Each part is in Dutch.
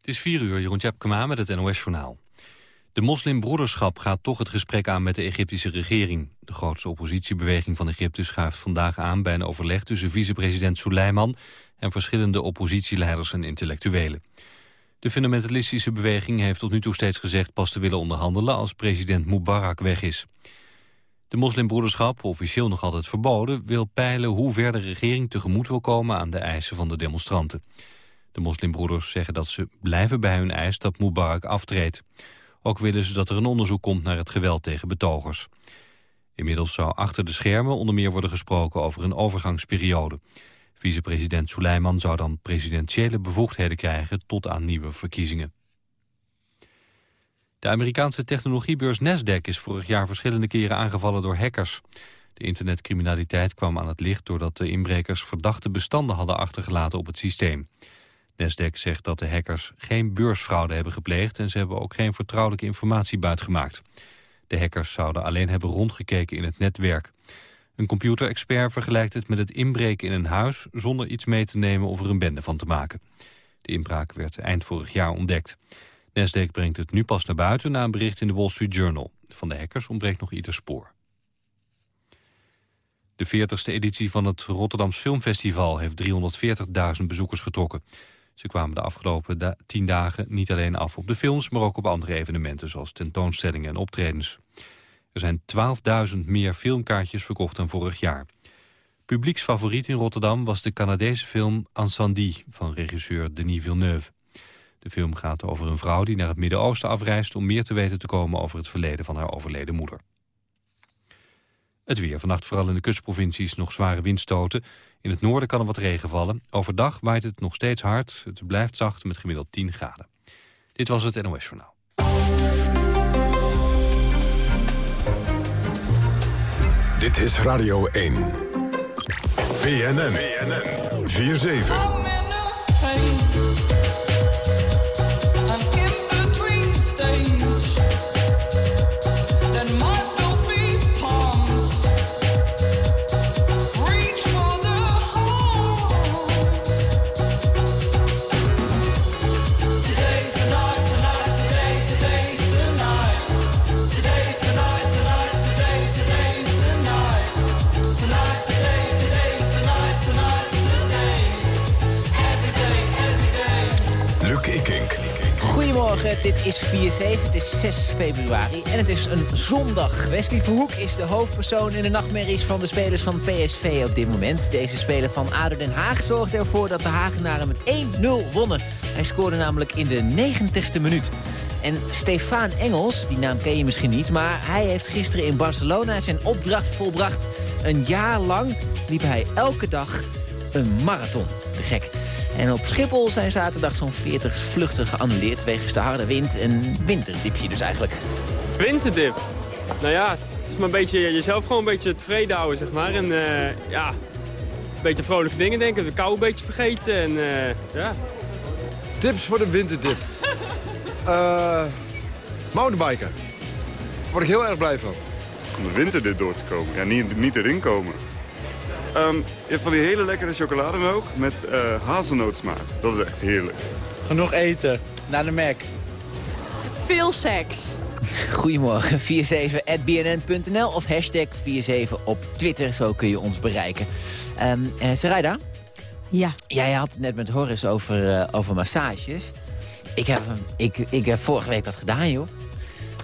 Het is 4 uur, Jeroen Tjepkema met het NOS-journaal. De moslimbroederschap gaat toch het gesprek aan met de Egyptische regering. De grootste oppositiebeweging van Egypte schuift vandaag aan... bij een overleg tussen vicepresident Suleiman... en verschillende oppositieleiders en intellectuelen. De fundamentalistische beweging heeft tot nu toe steeds gezegd... pas te willen onderhandelen als president Mubarak weg is. De moslimbroederschap, officieel nog altijd verboden... wil peilen hoe ver de regering tegemoet wil komen... aan de eisen van de demonstranten. De moslimbroeders zeggen dat ze blijven bij hun eis dat Mubarak aftreedt. Ook willen ze dat er een onderzoek komt naar het geweld tegen betogers. Inmiddels zou achter de schermen onder meer worden gesproken over een overgangsperiode. Vicepresident Suleiman zou dan presidentiële bevoegdheden krijgen tot aan nieuwe verkiezingen. De Amerikaanse technologiebeurs Nasdaq is vorig jaar verschillende keren aangevallen door hackers. De internetcriminaliteit kwam aan het licht doordat de inbrekers verdachte bestanden hadden achtergelaten op het systeem. Nasdaq zegt dat de hackers geen beursfraude hebben gepleegd... en ze hebben ook geen vertrouwelijke informatie buitgemaakt. De hackers zouden alleen hebben rondgekeken in het netwerk. Een computerexpert vergelijkt het met het inbreken in een huis... zonder iets mee te nemen of er een bende van te maken. De inbraak werd eind vorig jaar ontdekt. Nasdaq brengt het nu pas naar buiten na een bericht in de Wall Street Journal. Van de hackers ontbreekt nog ieder spoor. De 40ste editie van het Rotterdams Filmfestival heeft 340.000 bezoekers getrokken. Ze kwamen de afgelopen tien dagen niet alleen af op de films... maar ook op andere evenementen zoals tentoonstellingen en optredens. Er zijn 12.000 meer filmkaartjes verkocht dan vorig jaar. Publieksfavoriet in Rotterdam was de Canadese film Incendie... van regisseur Denis Villeneuve. De film gaat over een vrouw die naar het Midden-Oosten afreist... om meer te weten te komen over het verleden van haar overleden moeder. Het weer. Vannacht vooral in de kustprovincies nog zware windstoten. In het noorden kan er wat regen vallen. Overdag waait het nog steeds hard. Het blijft zacht met gemiddeld 10 graden. Dit was het NOS Journaal. Dit is Radio 1. BNN. BNN. 4-7. Dit is 4-7, het is 6 februari en het is een zondag. Wesley Verhoek is de hoofdpersoon in de nachtmerries van de spelers van PSV op dit moment. Deze speler van ADO Den Haag zorgde ervoor dat de Hagenaren met 1-0 wonnen. Hij scoorde namelijk in de 90ste minuut. En Stefan Engels, die naam ken je misschien niet... maar hij heeft gisteren in Barcelona zijn opdracht volbracht. Een jaar lang liep hij elke dag een marathon. De gek. En op Schiphol zijn zaterdag zo'n 40 vluchten geannuleerd... wegens de harde wind en winterdipje dus eigenlijk. Winterdip? Nou ja, het is maar een beetje jezelf gewoon een beetje tevreden houden, zeg maar. En uh, ja, een beetje vrolijke dingen denken. De kou een beetje vergeten en uh, ja. Tips voor de winterdip. uh, mountainbiken. Daar word ik heel erg blij van. Om de winterdip door te komen. Ja, niet, niet erin komen. Um, je hebt van die hele lekkere chocolademelk met uh, hazelnootsmaak. Dat is echt heerlijk. Genoeg eten. Naar de Mac. Veel seks. Goedemorgen, 47.bnn.nl of hashtag 47 op Twitter. Zo kun je ons bereiken. Um, uh, Sarayda? Ja. Jij had het net met Horace over, uh, over massages. Ik heb, ik, ik heb vorige week wat gedaan, joh.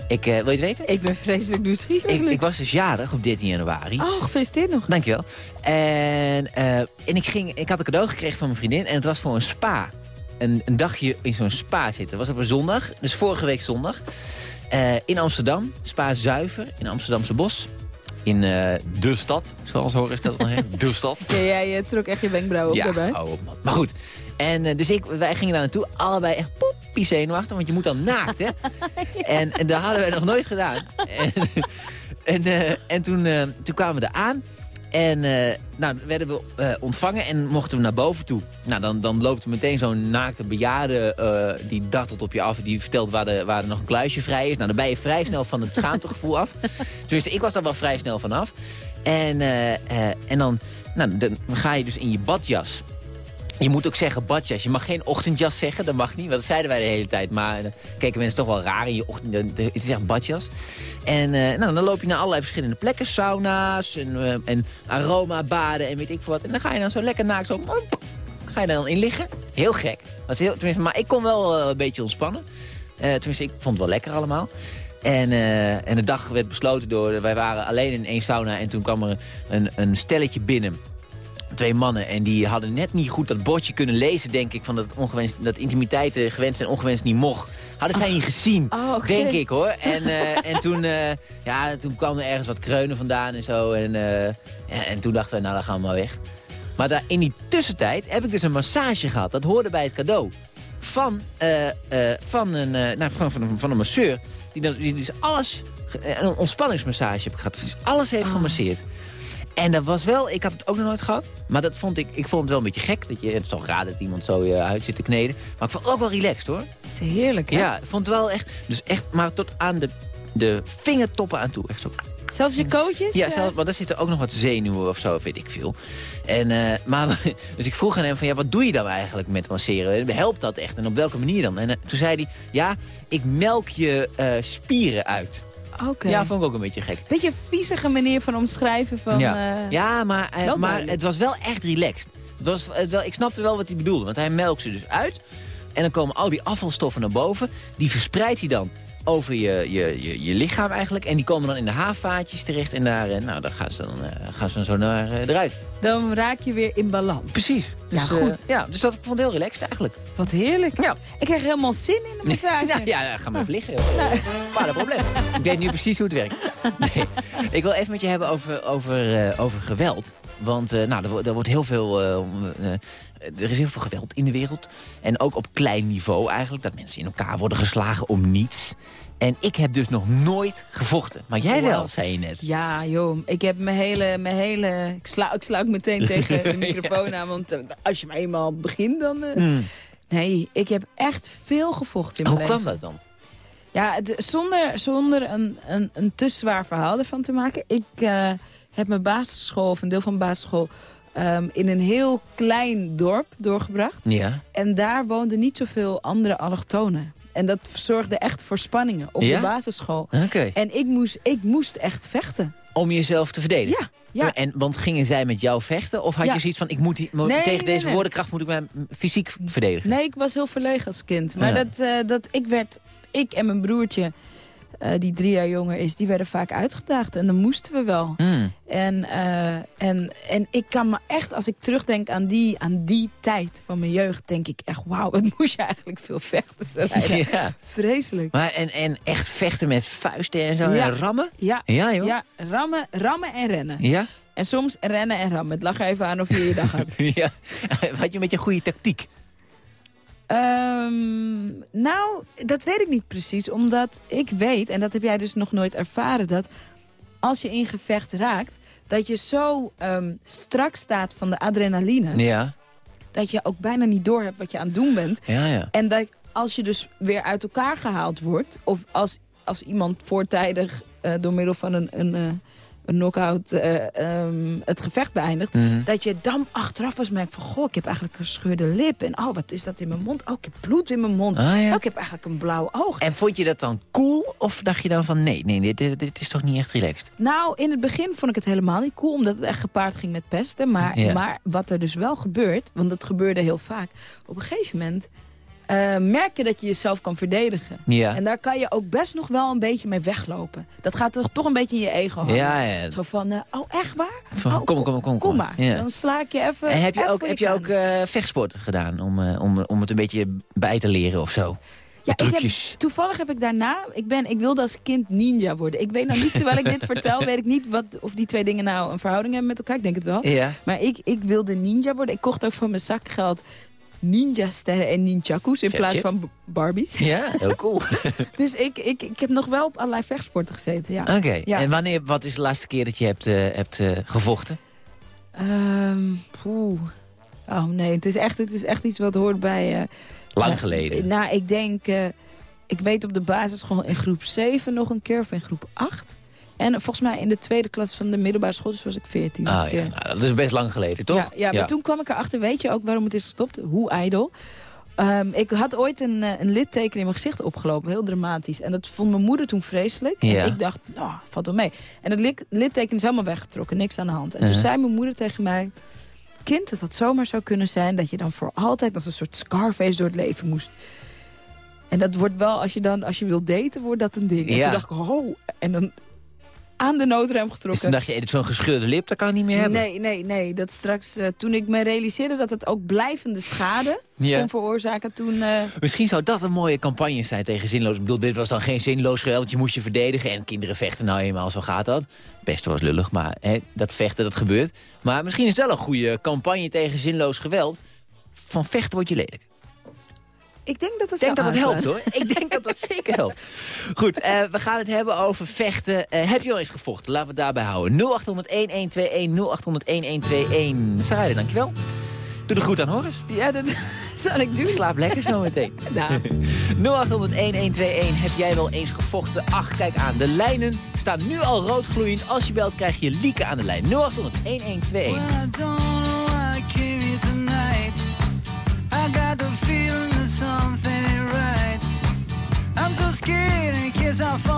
Ik, uh, wil je het weten? Ik ben vreselijk nieuwsgierig. Ik, ik, was dus jarig op 13 januari. Oh, gefeliciteerd nog. Dankjewel. En, uh, en ik, ging, ik had een cadeau gekregen van mijn vriendin en het was voor een spa. Een, een dagje in zo'n spa zitten. Dat was op een zondag, dus vorige week zondag. Uh, in Amsterdam, Spa Zuiver, in Amsterdamse Bos. In de stad, zoals Horace dat dan heet. De stad. Ja, jij trok echt je wenkbrauwen op ja, daarbij. op man. Maar goed, en dus ik, wij gingen daar naartoe. Allebei echt poepie zenuwachtig, want je moet dan naakt, hè. ja. en, en dat hadden wij nog nooit gedaan. en en, uh, en toen, uh, toen kwamen we er aan. En uh, nou, werden we uh, ontvangen en mochten we naar boven toe. Nou, dan, dan loopt er meteen zo'n naakte bejaarde, uh, die dartelt op je af. Die vertelt waar, de, waar er nog een kluisje vrij is. Nou, dan ben je vrij snel van het schaamtegevoel af. Tenminste, ik was daar wel vrij snel vanaf. En, en dan, nou, dan ga je dus in je badjas Je moet ook zeggen badjas. Je mag geen ochtendjas zeggen, dat mag niet. Want dat zeiden wij de hele tijd. Maar dan keken mensen toch wel raar in je ochtend. Het is echt badjas. En eh, nou, dan loop je naar allerlei verschillende plekken. Sauna's en, uh, en aromabaden en weet ik veel wat. En dan ga je dan zo lekker naakt zo... Ga je dan in liggen. Heel gek. Dat heel, tenminste, maar ik kon wel een beetje ontspannen. tenminste, ik vond het wel lekker allemaal. En, en de dag werd besloten door... Wij waren alleen in één sauna en toen kwam er een, een stelletje binnen twee mannen. En die hadden net niet goed dat bordje kunnen lezen, denk ik. Van dat, ongewenst, dat intimiteit uh, gewenst en ongewenst niet mocht. Hadden zij niet gezien, oh, okay. denk ik hoor. En, uh, en toen, uh, ja, toen kwam er ergens wat kreunen vandaan en zo. En, en toen dachten we, nou dan gaan we maar weg. Maar daar, in die tussentijd heb ik dus een massage gehad. Dat hoorde bij het cadeau. Van, van, een, nou, van, van, van een masseur. Die, die dus alles, een ontspanningsmassage heb ik gehad. Dus alles heeft Oh. gemasseerd. En dat was wel, ik had het ook nog nooit gehad. Maar dat vond ik, ik vond het wel een beetje gek. Dat je, het is toch raar dat iemand zo je huid zit te kneden. Maar ik vond het ook wel relaxed hoor. Het is heerlijk, hè? Ja, ik vond het wel echt, dus echt maar tot aan de, de vingertoppen aan toe. Echt zo. Zelfs je kootjes? Ja, eh, zelf, want daar zitten ook nog wat zenuwen of zo, weet ik veel. En, eh, maar, dus ik vroeg aan hem van, ja, wat doe je dan eigenlijk met masseren? Helpt dat echt? En op welke manier dan? En eh, toen zei hij, ja, ik melk je eh, spieren uit. Oké. Ja, vond ik ook een beetje gek. Beetje viezige manier van omschrijven van... ja, eh, ja maar, eh, maar het was wel echt relaxed. Het was, het wel, ik snapte wel wat hij bedoelde, want hij melkt ze dus uit. En dan komen al die afvalstoffen naar boven. Die verspreidt hij dan over je, je, je, je lichaam eigenlijk. En die komen dan in de haarvaatjes terecht. En daar, eh, nou, daar gaan ze dan, eh, gaan ze dan zo naar, eh, eruit. Dan raak je weer in balans. Precies. Dus, Ja, goed. ja, dus dat vond ik heel relaxed eigenlijk. Wat heerlijk. Ja. Ik krijg helemaal zin in de massage. Ja, ja, ga maar even liggen. Maar dat probleem. Ik weet nu precies hoe het werkt. Nee. Ik wil even met je hebben over, over, over geweld. Want nou, er, er wordt heel veel... eh, er is heel veel geweld in de wereld. En ook op klein niveau eigenlijk. Dat mensen in elkaar worden geslagen om niets. En ik heb dus nog nooit gevochten. Maar jij wel, zei je net. Ja, joh. Ik heb mijn hele... Mijn hele ik, sla, ik sluik meteen tegen de microfoon aan. Want eh, als je maar eenmaal begint, dan... eh, Hmm. Nee, ik heb echt veel gevochten in Hoe mijn kwam leven. dat dan? Ja, het- zonder, zonder een, een, een te zwaar verhaal ervan te maken. Ik heb mijn basisschool, of een deel van mijn basisschool... ehm, in een heel klein dorp doorgebracht. Ja. En daar woonden niet zoveel andere allochtonen. En dat zorgde echt voor spanningen op Ja? de basisschool. En ik moest, ik moest echt vechten. Om jezelf te verdedigen? Ja, ja. En, want gingen zij met jou vechten? Of had Ja. je zoiets van, ik moet, die- mo- Nee, tegen nee, deze nee. woordenkracht moet ik mij fysiek verdedigen? Nee, ik was heel verlegen als kind. Maar Ja. dat, eh, dat ik werd, ik en mijn broertje, eh, die drie jaar jonger is, die werden vaak uitgedaagd. En dan moesten we wel. Hmm. En, eh, en, en ik kan me echt, als ik terugdenk aan die, aan die tijd van mijn jeugd, denk ik echt, wauw, wat moest je eigenlijk veel vechten. Sarayda. Ja. Vreselijk. Maar en, en echt vechten met vuisten en zo Ja. en rammen? Ja, Ja, joh. ja rammen, rammen en rennen. Ja? En soms rennen en rammen. Het lag er even aan of je je dag had. ja. Had je een beetje een goede tactiek? Ehm, nou, dat weet ik niet precies. Omdat ik weet, en dat heb jij dus nog nooit ervaren... dat als je in gevecht raakt... dat je zo ehm, strak staat van de adrenaline... Ja. dat je ook bijna niet door hebt wat je aan het doen bent. Ja, ja. En dat als je dus weer uit elkaar gehaald wordt... of als, als iemand voortijdig eh, door middel van een, een, eh, een knock-out eh, ehm, het gevecht beëindigt... Mhm. dat je dan achteraf pas merkt van... goh, ik heb eigenlijk een gescheurde lip. En oh, wat is dat in mijn mond? Oh, ik heb bloed in mijn mond. Ah, ja. Oh, ik heb eigenlijk een blauw oog. En vond je dat dan cool? Of dacht je dan van, nee, nee, dit, dit, dit is toch niet echt relaxed? Nou, in het begin vond ik het helemaal niet cool... omdat het echt gepaard ging met pesten. Maar, Ja. maar wat er dus wel gebeurt, want dat gebeurde heel vaak... op een gegeven moment eh, merk je dat je jezelf kan verdedigen. Ja. En daar kan je ook best nog wel een beetje mee weglopen. Dat gaat toch, toch een beetje in je ego hangen. Ja, ja. Zo van, eh, oh echt waar? Van, Oh, kom, kom, kom, Kom maar. Ja. Dan sla ik je even En heb je even ook, heb je ook eh, vechtsport gedaan om, eh, om, om het een beetje bij te leren of zo? Ja, ik heb, toevallig heb ik daarna... Ik, ben, ik wilde als kind ninja worden. Ik weet nou niet, terwijl ik dit vertel... weet ik niet wat, of die twee dingen nou een verhouding hebben met elkaar. Ik denk het wel. Ja. Maar ik, ik wilde ninja worden. Ik kocht ook van mijn zakgeld ninja-sterren en ninjakus... in plaats shit. van Barbies. Ja, heel cool. Dus ik, ik, ik heb nog wel op allerlei vechtsporten gezeten, ja. Oké, Ja. en wanneer, wat is de laatste keer dat je hebt, eh, hebt eh, gevochten? Poeh. Oh nee, het is, echt, het is echt iets wat hoort bij... eh, Lang geleden. Nou, ik denk... ik weet op de basisschool in groep 7 nog een keer, of in groep 8. En volgens mij in de tweede klas van de middelbare school, dus was ik 14. Ah, ja. Nou, dat is best lang geleden, toch? Ja, ja, maar toen kwam ik erachter, weet je ook waarom het is gestopt? Hoe idol. Ehm, ik had ooit een, eh, een litteken in mijn gezicht opgelopen, heel dramatisch. En dat vond mijn moeder toen vreselijk. Ja. En ik dacht, nou, valt wel mee. En het lit- litteken is helemaal weggetrokken, niks aan de hand. En toen zei mijn moeder tegen mij... Kind, dat had zomaar zou kunnen zijn dat je dan voor altijd als een soort Scarface door het leven moest. En dat wordt wel, als je dan, als je wil daten, wordt dat een ding. En Ja. toen dacht ik, oh, en dan aan de noodrem Dus getrokken. toen dacht je, hey, dit is zo'n gescheurde lip, dat kan ik niet meer hebben. Nee, nee, nee. Dat straks, eh, toen ik me realiseerde dat het ook blijvende schade Ja. kon veroorzaken, toen... eh, Misschien zou dat een mooie campagne zijn tegen zinloos. Ik bedoel, dit was dan geen zinloos geweld. Je moest je verdedigen en kinderen vechten nou eenmaal, zo gaat dat. Best was lullig, maar hè, dat vechten, dat gebeurt. Maar misschien is wel een goede campagne tegen zinloos geweld. Van vechten word je lelijk. Ik denk dat het denk dat het helpt hoor. Ik denk dat dat zeker helpt. Goed, eh, we gaan het hebben over vechten. Eh, heb je al eens gevochten? Laten we het daarbij houden. 0800-1121, 0800-1121. Sarayda, dankjewel. Doe de goed aan Horus. Ja, dat zal ik doen. Slaap lekker zo meteen. Nou, 0800-1121. Heb jij wel eens gevochten? Ach, kijk aan. De lijnen staan nu al roodgloeiend. Als je belt, krijg je Lieke aan de lijn. 0800-1121. I don't is our fault.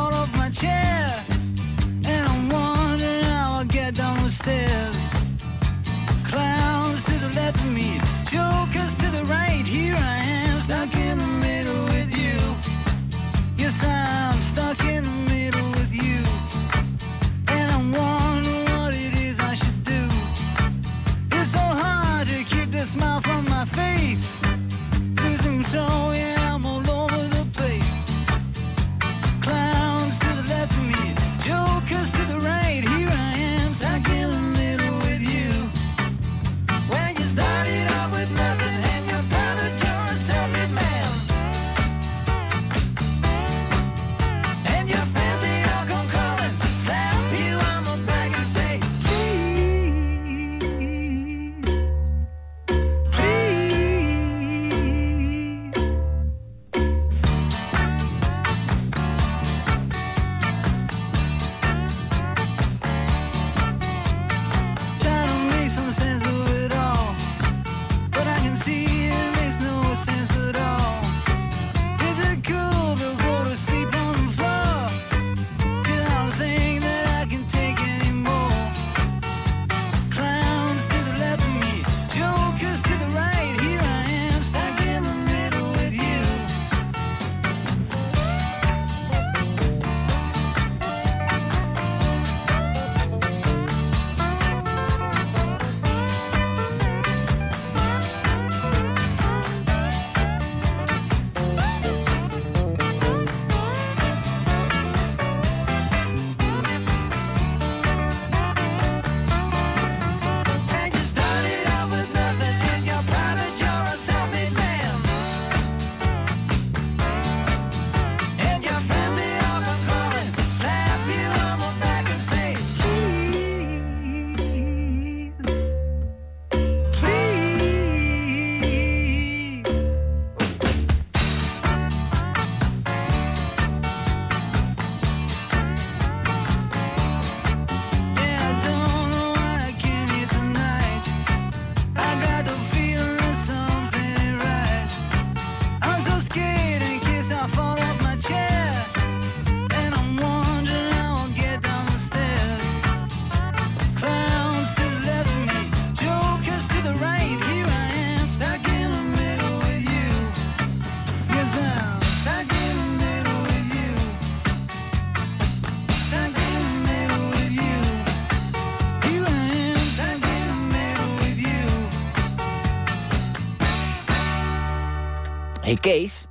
Hey Kees.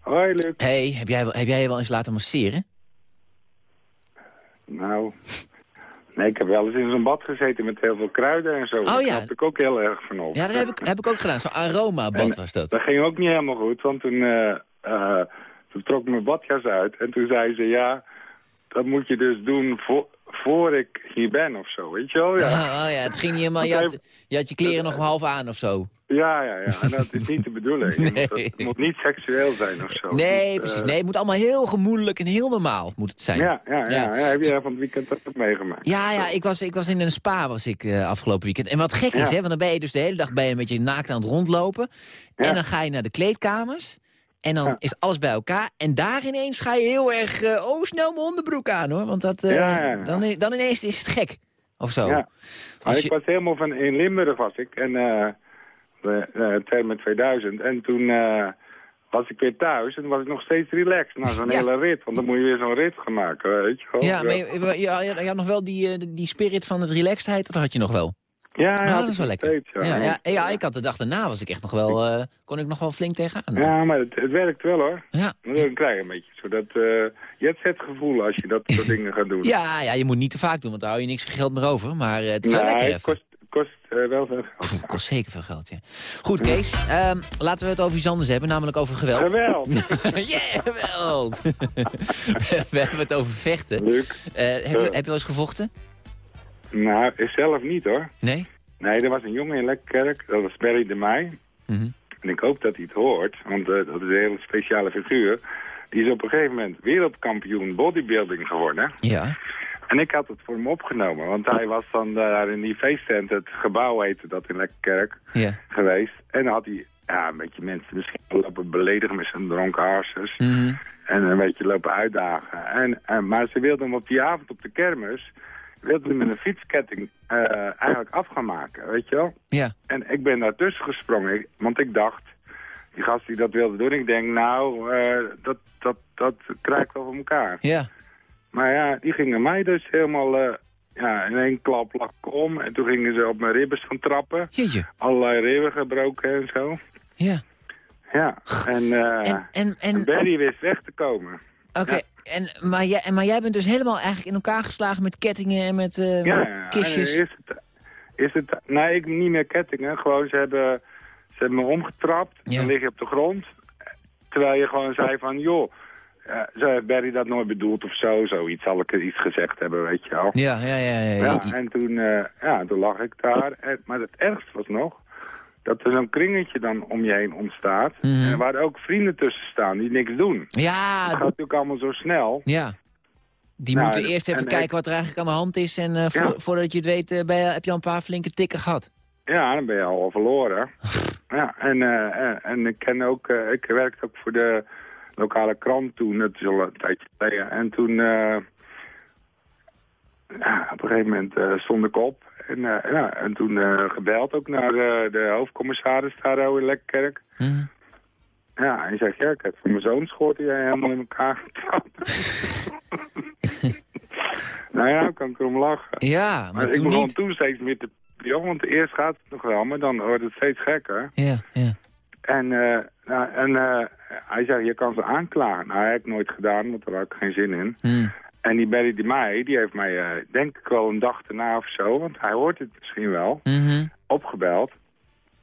Hoi, Luc. Hey, heb jij, wel- heb jij je wel eens laten masseren? Nou, nee, ik heb wel eens in zo'n bad gezeten met heel veel kruiden en zo. Oh, Daar ja. had ik ook heel erg van op. Ja, dat heb ik, heb ik ook gedaan. Zo'n aromabad was dat. Dat ging ook niet helemaal goed, want toen, eh, eh, toen trok ik mijn badjas uit. En toen zei ze, ja, dat moet je dus doen vo- voor ik hier ben of zo, weet je wel? Ja, Oh, ja, het ging niet helemaal... Je had, je had je kleren nog half aan of zo. ja, ja. ja. En dat is niet de bedoeling. Moet-. Het moet niet seksueel zijn of zo. Nee, moet, precies. eh, Nee, het moet allemaal heel gemoedelijk en heel normaal moet het zijn. Ja, ja, ja. Ja. Heb je van het weekend dat ook meegemaakt? Ja, ja, ik was, ik was in een spa was ik, eh, afgelopen weekend. En wat gek is, hè, want dan ben je dus de hele dag ben je met je naakt aan het rondlopen. En dan ga je naar de kleedkamers. En dan Ja. is alles bij elkaar. En daar ineens ga je heel erg, eh, oh, snel mijn onderbroek aan, hoor. Want dat, eh, Ja. Dan, dan ineens is het gek. Of zo. Ja. Ik was helemaal van, in Limburg was ik. En eh de, Thermen 2000. En toen eh, was ik weer thuis. En was ik nog steeds relaxed. Na zo'n Ja. hele rit. Want dan moet je weer zo'n rit gaan maken, weet je wel. Ja, maar je, je, je- had nog wel die, die spirit van het relaxedheid, dat had je nog wel. Ja, Ah, ja, dat is wel lekker. Steeds, Ja, ja, ja, ik had de dag daarna was ik echt nog wel, eh, kon ik nog wel flink tegenaan. hoor. Ja, maar het, het werkt wel hoor. Ja. Je een beetje zo dat uh, jet-set gevoel als je dat soort dingen gaat doen. Ja, ja, je moet niet te vaak doen, want daar hou je niks geld meer over. Maar eh, het is wel lekker het even. kost, kost eh, wel veel geld. Het kost zeker veel geld, ja. Goed, Kees. ehm, laten we het over iets anders hebben, namelijk over geweld. Geweld. yeah, geweld! we hebben het over vechten. Leuk. Eh, heb, je, heb je wel eens gevochten? Nou, ik zelf niet hoor. Nee? Nee, er was een jongen in Lekkerkerk, dat was Barry de Meij. Mhm. En ik hoop dat hij het hoort, want eh, dat is een hele speciale figuur. Die is op een gegeven moment wereldkampioen bodybuilding geworden. Ja. En ik had het voor hem opgenomen, want hij was dan daar in die feesttent, het gebouw heette dat in Lekkerkerk, Ja. geweest. En dan had hij ja, een beetje mensen misschien lopen beledigen met zijn dronken harses. Mhm. En een beetje lopen uitdagen. En, en, maar ze wilden hem op die avond op de kermis, wilden hem met een fietsketting eh, eigenlijk af gaan maken, weet je wel. Ja. En ik ben daartussen gesprongen, want ik dacht, die gast die dat wilde doen, ik denk, nou, eh, dat, dat, dat krijg ik wel voor elkaar. Ja. Maar ja, die gingen mij dus helemaal eh, ja, in één klap lak om. En toen gingen ze op mijn ribbes van trappen. Jeetje. Allerlei ribben gebroken en zo. Ja. Ja, en, eh En, en, en en, Barry wist weg te komen. oké. En, maar, jij, en, maar jij bent dus helemaal eigenlijk in elkaar geslagen met kettingen en met eh, Ja, kistjes. Is het, is het, nee, ik niet meer kettingen. Gewoon, ze hebben, ze hebben me omgetrapt. Ja. Dan lig je op de grond. Terwijl je gewoon zei van, joh, eh, zo heeft Barry dat nooit bedoeld of zo. Zoiets zal ik iets gezegd hebben, weet je wel. Ja, ja, ja. ja, Ja, ja. en toen, eh, ja, toen lag ik daar. En, maar het ergste was nog dat er zo'n kringetje dan om je heen ontstaat. Mhm. En waar ook vrienden tussen staan die niks doen. Ja, Het gaat natuurlijk allemaal zo snel. ja. Die Nou, moeten en- eerst even en kijken ik- wat er eigenlijk aan de hand is. En eh, vo- Ja. voordat je het weet, eh, ben je, heb je al een paar flinke tikken gehad. Ja, dan ben je al verloren. ja, en, eh, en, en ik ken ook, ik werkte ook voor de lokale krant toen, het is al een tijdje geleden. En toen, ja, op een gegeven moment stond ik op. En, eh, ja, en toen eh, gebeld ook naar eh, de hoofdcommissaris daar in Lekkerkerk. Mhm. Ja, en hij zegt, ja, ik heb van mijn zoon gehoord die jij helemaal in elkaar getrapt. nou ja, kan ik erom lachen. Ja, maar, Maar ik begon niet. toen steeds meer te... Ja, want eerst gaat het nog wel, maar dan wordt het steeds gekker. Ja, ja. En, nou, en hij zei, je kan ze aanklagen. Nou, dat heb ik nooit gedaan, want daar had ik geen zin in. Hm. En die Barry de Meij, die heeft mij, eh, denk ik wel een dag erna of zo, want hij hoort het misschien wel, Mhm. opgebeld.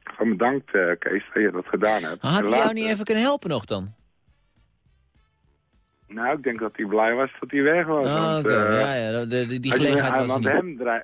Van bedankt, eh, Kees, dat je dat gedaan hebt. Had En hij jou niet even kunnen helpen nog dan? Nou, ik denk dat hij blij was dat hij weg was. Oh, want, oké. eh, ja, ja, de, de- die gelegenheid was want niet. hem draai-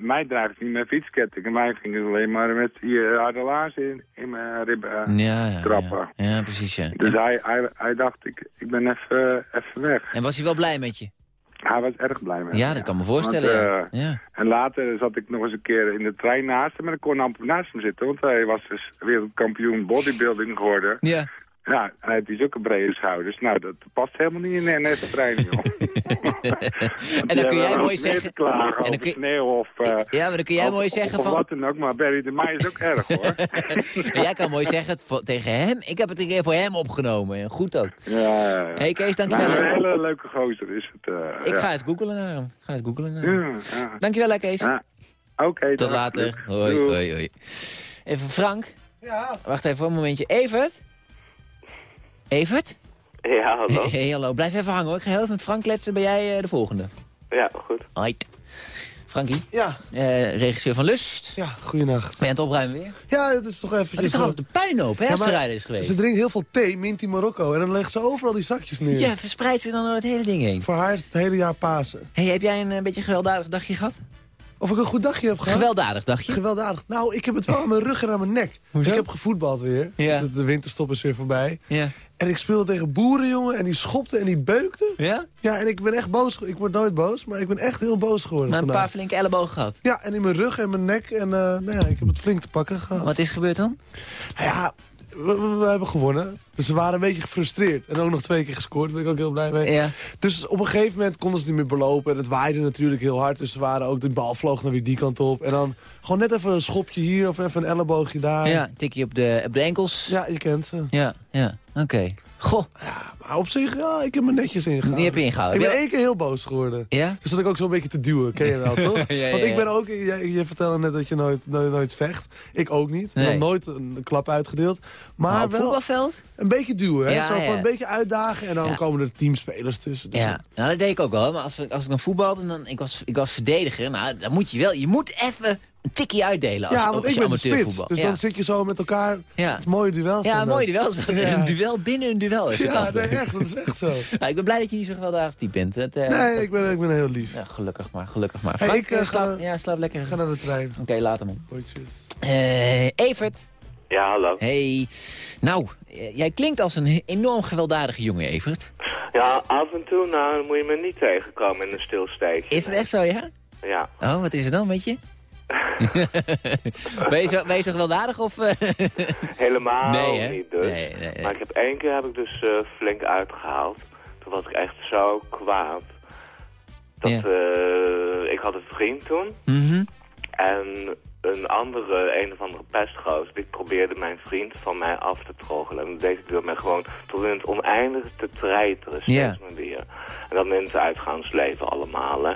mij draait het niet met fietskettingen. Mij ging het alleen maar met die uh, harde laarzen in, in mijn ribben eh, Ja, ja, trappen. ja. ja, precies, ja. Dus hij, hij, hij dacht, ik, ik ben even, even weg. En was hij wel blij met je? Hij was erg blij met Ja, dat kan me voorstellen, Want, ja. eh, ja. En later zat ik nog eens een keer in de trein naast hem. En ik kon amper naast hem zitten. Want hij was dus wereldkampioen bodybuilding geworden. Ja. Ja, en hij heeft die zulke brede schouders. Nou, dat past helemaal niet in een NS-trein, joh. En dan kun jij mooi zeggen... Klagen En dan kun- sneeuw of... eh, Ja, maar dan kun jij of- mooi zeggen of van... wat dan ook, maar Barry de Meij is ook erg, hoor. jij kan mooi zeggen tegen hem... Ik heb het een keer voor hem opgenomen. En Goed ook. ja, ja, ja. Hé Kees, dankjewel. Nou, een hele leuke gozer is het. eh, Ik ja. ga eens googelen naar hem. Ga eens googelen naar hem. Ja, ja. Dankjewel hè, Kees. Ja. Oké, Tot later. Hoi, hoi, hoi. Even Frank. Ja. Wacht even een momentje. Evert? Evert? Ja, hallo. Hey, hallo. Blijf even hangen hoor. Ik ga heel even met Frank kletsen. Ben jij eh, de volgende? Ja, goed. Ait. Frankie, Ja, eh, regisseur van Lust. ja, goeienacht. Ben je aan het opruimen weer? Ja, het is toch even... Het is toch altijd de puinhoop, hè, Ja, als ze rijden is geweest. Ze drinkt heel veel thee, mint in Marokko. En dan legt ze overal die zakjes neer. Ja, verspreidt ze dan door het hele ding heen. Voor haar is het hele jaar Pasen. Hey, heb jij een, eh, beetje gewelddadig dagje gehad? Of ik een goed dagje heb gehad? Gewelddadig dagje? Gewelddadig. Nou, ik heb het wel aan mijn rug en aan mijn nek. Hoezo? Ik heb gevoetbald weer. Ja. De, de winterstop is weer voorbij. Ja. En ik speelde tegen boeren, jongen. En die schopten en die beukten. Ja? Ja, en ik ben echt boos. Ik word nooit boos, maar ik ben echt heel boos geworden Maar een vandaag. paar flinke ellebogen gehad. Ja, en in mijn rug en mijn nek. En eh, nou ja, ik heb het flink te pakken gehad. Wat is gebeurd dan? Nou ja, we, hebben gewonnen. Dus ze waren een beetje gefrustreerd. En ook nog twee keer gescoord, daar ben ik ook heel blij mee. Ja. Dus op een gegeven moment konden ze niet meer belopen. En het waaide natuurlijk heel hard. Dus ze waren ook, de bal vloog naar weer die kant op. En dan gewoon net even een schopje hier of even een elleboogje daar. Ja, tikje op de, op de enkels. Ja, je kent ze. Ja, ja. Oké. Goh, Maar op zich, ja, ik heb me netjes ingehouden. die heb je ingehouden. Ik ben één keer heel boos geworden. Ja? Dus dat ik ook zo'n beetje te duwen, ken je wel, toch? Ja, ja, Want ik ja. ben ook, je, je vertelde net dat je nooit, nooit, nooit vecht. Ik ook niet. Ik Nee. heb nooit een klap uitgedeeld. Maar wel voetbalveld? een beetje duwen, hè? Ja, Zo ja. van een beetje uitdagen en dan Ja. komen er teamspelers tussen. Dus Ja, nou dat deed ik ook wel. Maar als, als ik dan voetbalde, dan, ik, was, ik was verdediger. Nou, dan moet je wel, je moet even een tikje uitdelen. Als, ja, want als ik je ben de spits. Dus ja. dan zit je zo met elkaar. ja. Het is mooie duels. Ja, zijn een mooi dat. duel. Het is een duel binnen een duel. Is het Ja, nee, echt. Dat is echt zo. Nou, ik ben blij dat je niet zo gewelddadig type bent. Het, eh, Nee, ik ben, ik ben heel lief. ja, gelukkig maar, gelukkig maar. Hey, ik, eh, eh, slaap, ga- ja, slaap lekker. Ik ga naar de trein. Oké, later man. Potjes. Eh, Evert. Ja, hallo. Hey. Nou, jij klinkt als een enorm gewelddadige jongen, Evert. Ja, af en toe nou, moet je me niet tegenkomen in een stilsteekje. Is het echt zo, ja? Ja. Oh, wat is er dan met je? je zo, gewelddadig of... eh? Helemaal Nee, hè? niet dus. Nee, nee, nee. Maar ik heb één keer heb ik dus eh, flink uitgehaald. Toen was ik echt zo kwaad. Dat, Ja. eh, ik had een vriend toen. Mhm. En een andere, een of andere pestgoos, die probeerde mijn vriend van mij af te troggelen. En dat deed ik door mij gewoon tot in het oneindige te treiteren, steeds Ja. maar weer. En dat in het uitgaansleven allemaal, hè.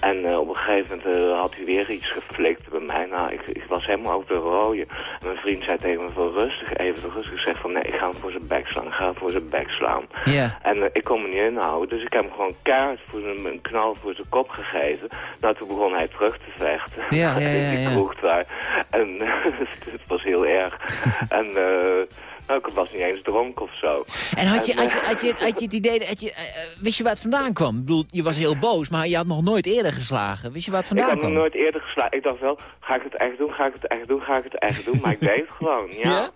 En eh, op een gegeven moment eh, had hij weer iets geflikt bij mij. Nou, ik, ik was helemaal over de rode. En mijn vriend zei tegen me van rustig, even rustig. Ik zeg van nee, ik ga hem voor zijn bek slaan. Ik ga hem voor zijn bek slaan. Ja. En eh, ik kon me niet inhouden, dus ik heb hem gewoon keihard voor zijn, een knal voor zijn kop gegeven. Nou, toen begon hij terug te vechten. Ja, ja, ja, ja. kroeg daar. En het was heel erg. en eh, nou, ik was niet eens dronken of zo. En had je, En, had, je, eh, had, je, had je het idee, had je, eh, eh, wist je waar het vandaan kwam? Ik bedoel, je was heel boos, maar je had nog nooit eerder geslagen. Wist je waar het Ik vandaan had nog kwam? nooit eerder geslagen. Ik dacht wel, ga ik het echt doen, ga ik het echt doen, ga ik het echt doen. Maar ik deed het gewoon, ja. Ja?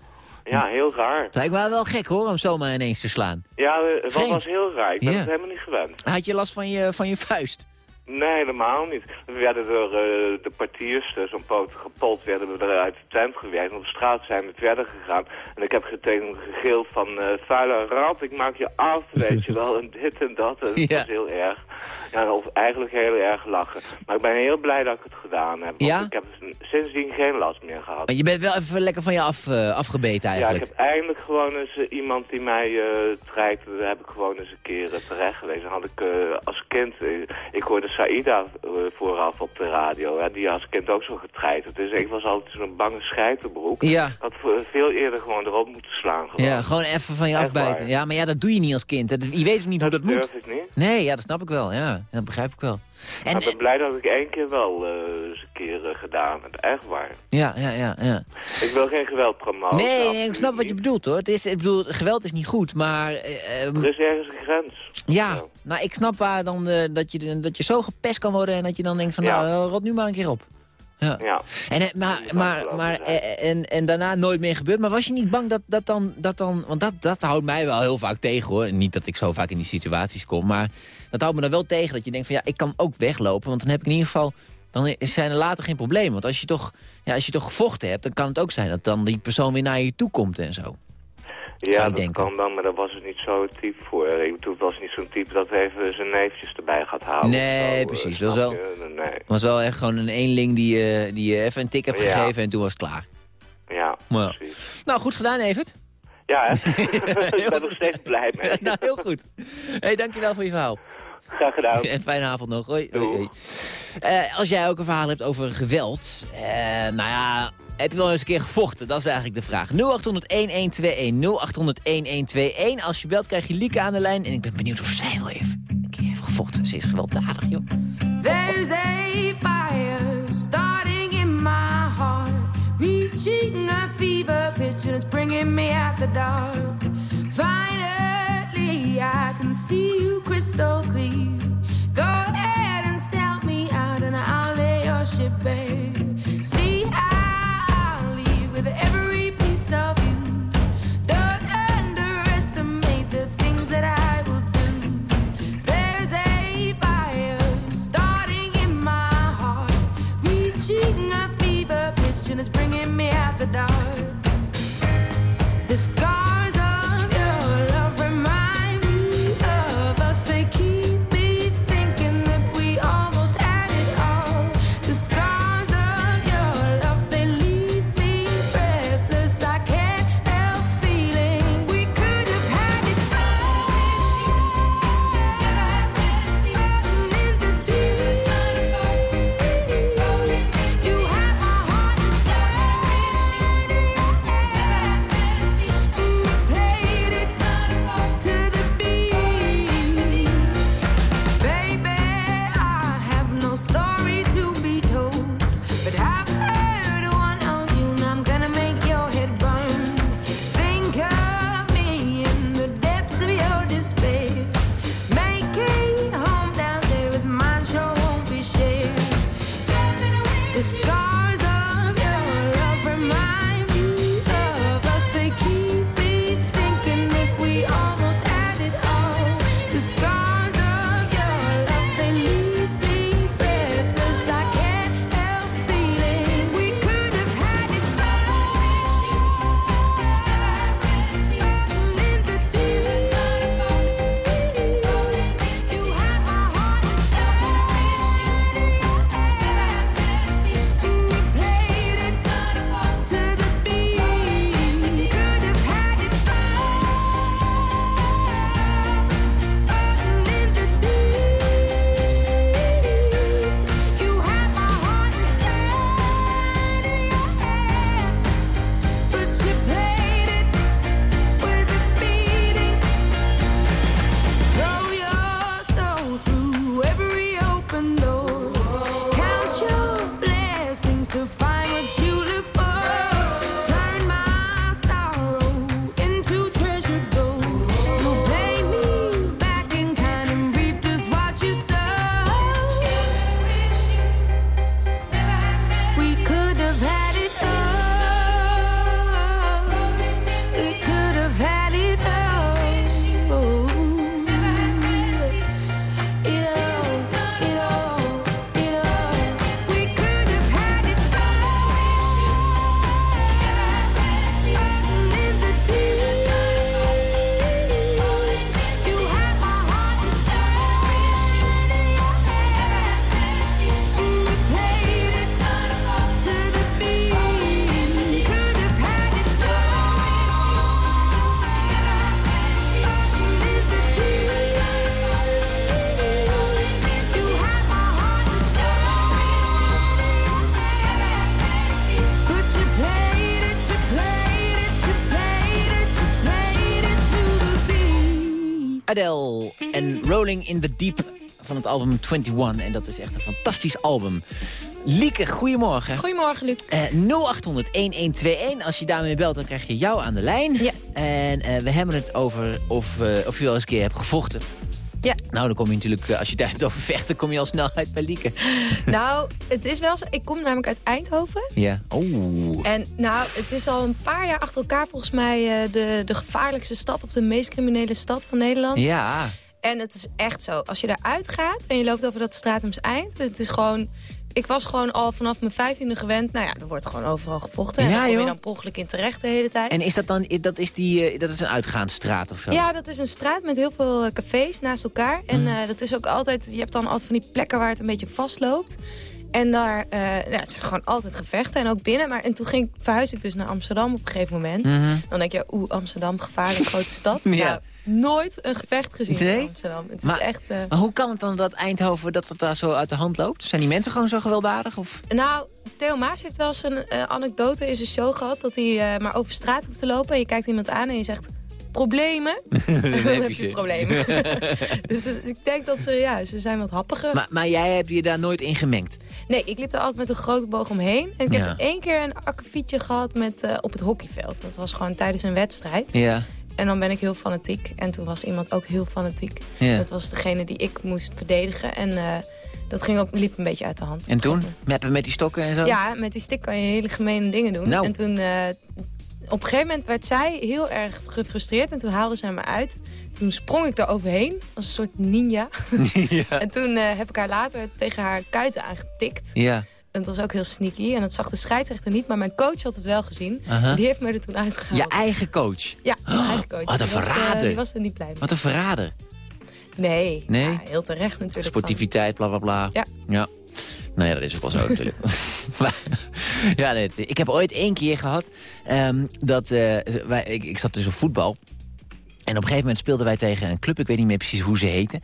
Ja, heel raar. Het lijkt me wel gek hoor, om zomaar ineens te slaan. Ja, Vreemd. was heel raar. Ik ben Ja. het helemaal niet gewend. Had je last van je, van je vuist? Nee, helemaal niet. We werden door eh, de partiers, eh, zo'n poot gepot, werden we eruit de tent gewerkt. En op straat zijn we verder gegaan. En ik heb tegen gegild van, eh vuile rat, ik maak je af, weet je wel. En dit en dat. En Ja. was heel erg. Ja, of eigenlijk heel erg lachen. Maar ik ben heel blij dat ik het gedaan heb. Want Ja? ik heb sindsdien geen last meer gehad. Maar je bent wel even lekker van je af, afgebeten Ja, ik eigenlijk. heb eindelijk gewoon eens iemand die mij eh dreigde. Daar heb ik gewoon eens een keer terecht geweest. Dan had ik als kind, ik hoorde Saïda eh, vooraf op de radio. Hè, die als kind ook zo getreiterd. Dus ik was altijd zo'n bange scheiterbroek. Ja. Ik had ve- veel eerder gewoon erop moeten slaan. Gewoon. Ja, gewoon even van je Echt afbijten. waar. Ja, maar ja, dat doe je niet als kind. Dat- Je weet niet hoe dat moet. durf ik niet. Nee, ja, dat snap ik wel. Ja, dat begrijp ik wel. En, Maar ik ben blij dat ik één keer wel eh, eens een keer eh, gedaan heb. Echt waar. ja, ja, ja, ja. Ik wil geen geweld promoten. Nee, nee, ik snap wat je bedoelt hoor. Het is, ik bedoel, geweld is niet goed, maar... eh, ehm, Er is ergens een grens. ja, nou ik snap waar dan dat, je, dat je zo gepest kan worden en dat je dan denkt van Ja. nou, rot nu maar een keer op. Ja. Ja. En, eh, maar, maar, maar, eh, en, en daarna nooit meer gebeurd. Maar was je niet bang dat, dat, dan, dat dan... Want dat, dat houdt mij wel heel vaak tegen hoor. Niet dat ik zo vaak in die situaties kom. Maar dat houdt me dan wel tegen dat je denkt van ja, ik kan ook weglopen. Want dan heb ik in ieder geval... Dan zijn er later geen problemen. Want als je toch, ja, als je toch gevochten hebt, dan kan het ook zijn dat dan die persoon weer naar je toe komt en zo. Ja, je dat denken. kan dan, maar dat was het niet zo het type voor. Ik bedoel, het was niet zo'n type dat even zijn neefjes erbij gaat halen. Nee, zo, precies, eh, dat snap wel- je? Nee, was wel echt gewoon een eenling die, eh, die je even een tik hebt Ja. gegeven en toen was het klaar. ja, Maar- precies. Nou, goed gedaan, Evert. Ja, hè? ik ben nog steeds blij mee. nou, heel goed. hey, dankjewel voor je verhaal. Graag gedaan. en fijne avond nog. Hoi. hoi, hoi. Uh, als jij ook een verhaal hebt over geweld, uh, nou ja, heb je wel eens een keer gevochten? Dat is eigenlijk de vraag. 0800-1121, 0800-1121. Als je belt krijg je Lieke aan de lijn. En ik ben benieuwd of zij wel even een keer heeft gevochten. Ze is gewelddadig, joh. There's a fire starting in my heart. Reaching a fever pitch and it's bringing me out the dark. Finally, I can see you crystal clear. Rolling in the Deep van het album 21. En dat is echt een fantastisch album. Lieke, goedemorgen. Goedemorgen, Luc. Eh 0800-1121. Als je daarmee belt, dan krijg je jou aan de lijn. Ja. En eh, we hebben het over of, eh, of je wel eens een keer hebt gevochten. Ja. Nou, dan kom je natuurlijk, eh, als je daar hebt over vechten, kom je al snel uit bij Lieke. Nou, het is wel zo. Ik kom namelijk uit Eindhoven. Ja. Oeh. En nou, het is al een paar jaar achter elkaar volgens mij eh, de, de gevaarlijkste stad of de meest criminele stad van Nederland. Ja. En het is echt zo. Als je daaruit gaat en je loopt over dat Stratums Eind, het is gewoon... Ik was gewoon al vanaf mijn vijftiende gewend. Nou ja, er wordt gewoon overal gevochten. En Ja, daar kom je dan per in terecht de hele tijd. En is dat dan dat is die, eh, dat is een uitgaansstraat of zo? Ja, dat is een straat met heel veel eh, cafés naast elkaar. En Mhm. eh, dat is ook altijd, je hebt dan altijd van die plekken waar het een beetje vastloopt. En daar, eh ja, het zijn gewoon altijd gevechten en ook binnen. Maar en toen ging, verhuisde ik dus naar Amsterdam op een gegeven moment. Mhm. Dan denk je, oeh, Amsterdam, gevaarlijk grote stad. Ja. Nou, nooit een gevecht gezien Nee? in Amsterdam. Het Maar- is echt... eh, Maar hoe kan het dan dat Eindhoven dat het daar zo uit de hand loopt? Zijn die mensen gewoon zo gewelddadig? Of? Nou, Theo Maas heeft wel eens een eh, anekdote in zijn show gehad... dat hij eh, maar over straat hoeft te lopen. En je kijkt iemand aan en je zegt... problemen, Dan dan heb je problemen. dus ik denk dat ze, ja, ze zijn wat happiger. Maar, maar jij hebt je daar nooit in gemengd? Nee, ik liep er altijd met een grote boog omheen. En ik Ja. heb één keer een akkefietje gehad met, op het hockeyveld. Dat was gewoon tijdens een wedstrijd. Ja. En dan ben ik heel fanatiek. En toen was iemand ook heel fanatiek. Ja. Dat was degene die ik moest verdedigen. En eh, dat ging op, liep een beetje uit de hand. En toen? Meppen met die stokken en zo? Ja, met die stick kan je hele gemene dingen doen. Nou. En toen, eh, op een gegeven moment werd zij heel erg gefrustreerd. En toen haalde zij me uit. Toen sprong ik er overheen, als een soort ninja. En toen eh, heb ik haar later tegen haar kuiten aangetikt. Ja. En dat was ook heel sneaky. En dat zag de scheidsrechter niet, maar mijn coach had het wel gezien. Die heeft me er toen uitgehaald. Je eigen coach? Ja, mijn eigen coach. wat een was, eh, verrader. die was er niet blij mee. Wat een verrader. Nee, Nee? Ja, heel terecht natuurlijk. Sportiviteit, bla bla bla. Ja. ja. Nou ja, dat is ook wel zo natuurlijk. maar, ja, nee, het- ik heb ooit één keer gehad ehm, dat eh, wij, ik, ik zat dus op voetbal. En op een gegeven moment speelden wij tegen een club. Ik weet niet meer precies hoe ze heette.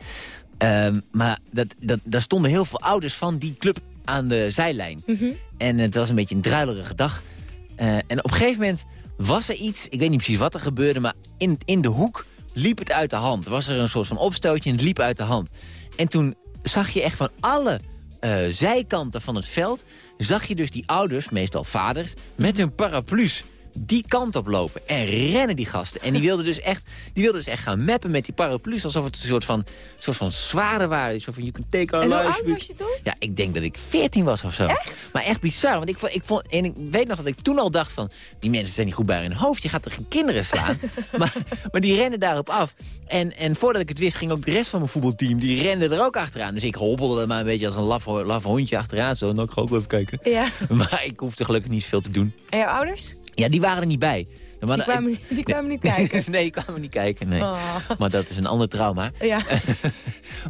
Ehm, maar dat, dat, daar stonden heel veel ouders van die club aan de zijlijn. Mhm. En het was een beetje een druilerige dag. Eh, en op een gegeven moment was er iets, ik weet niet precies wat er gebeurde... maar in, in de hoek liep het uit de hand. Was er een soort van opstootje en het liep uit de hand. En toen zag je echt van alle eh, zijkanten van het veld... zag je dus die ouders, meestal vaders, met hun paraplu's die kant op lopen. En rennen die gasten. En die wilden dus echt, die wilden dus echt gaan mappen met die paraplu's... alsof het een soort van, soort van zware waren. Zo van, you can take our En hoe oud was je toen? Ja, ik denk dat ik 14 was of zo. Maar echt bizar. Want ik, vond- ik, vond, en ik weet nog dat ik toen al dacht van... die mensen zijn niet goed bij hun hoofd. Je gaat toch geen kinderen slaan? maar, maar die rennen daarop af. En, en voordat ik het wist ging ook de rest van mijn voetbalteam... die rende er ook achteraan. Dus ik hobbelde er maar een beetje als een laf, laf hondje achteraan. Zo, nou, ik ga ook wel even kijken. Ja. Maar ik hoefde gelukkig niet zoveel te doen. En jouw ouders? Ja, die waren er niet bij. Die kwamen, niet- die kwamen niet kijken. nee, die kwamen niet kijken, nee. Oh. Maar dat is een ander trauma. Ja.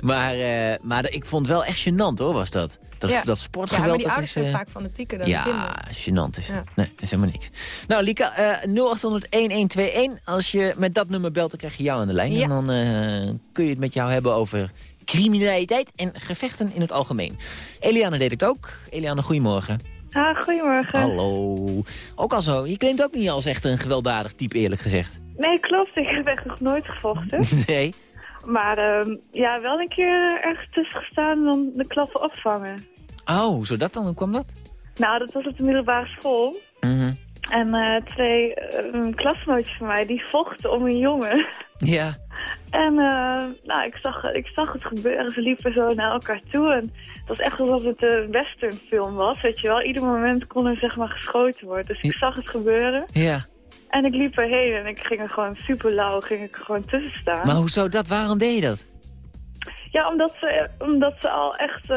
Maar, eh, maar de- ik vond het wel echt gênant, hoor, was dat. Dat, ja. dat Ja, sportgeweld, maar die ouders is... zijn eh, vaak fanatieker dan de kinderen. ja, gênant is. Ja. Nee, dat is helemaal niks. Nou, Lieke, eh 0800-1121. Als je met dat nummer belt, dan krijg je jou aan de lijn. Ja. En dan kun je het met jou hebben over criminaliteit en gevechten in het algemeen. Eliane deed het ook. Eliane, goedemorgen. Ah, goedemorgen. Hallo. Ook al zo. Je klinkt ook niet als echt een gewelddadig type, eerlijk gezegd. Nee, klopt. Ik heb echt nog nooit gevochten. Nee. Maar ehm, ja, wel een keer ergens tussen gestaan en dan de klappen opvangen. Oh, zo dat dan? Hoe kwam dat? Nou, dat was op de middelbare school. Mhm. En eh, twee eh, klasgenootjes van mij, die vochten om een jongen. Ja. En eh, nou, ik zag, ik zag het gebeuren. Ze liepen zo naar elkaar toe. En het was echt alsof het een westernfilm was, weet je wel. Ieder moment kon er zeg maar geschoten worden. Dus ik zag het gebeuren. Ja. En ik liep erheen en ik ging er gewoon super lauw, ging ik er gewoon tussen staan. Maar hoezo dat? Waarom deed je dat? Ja, omdat ze, omdat ze al echt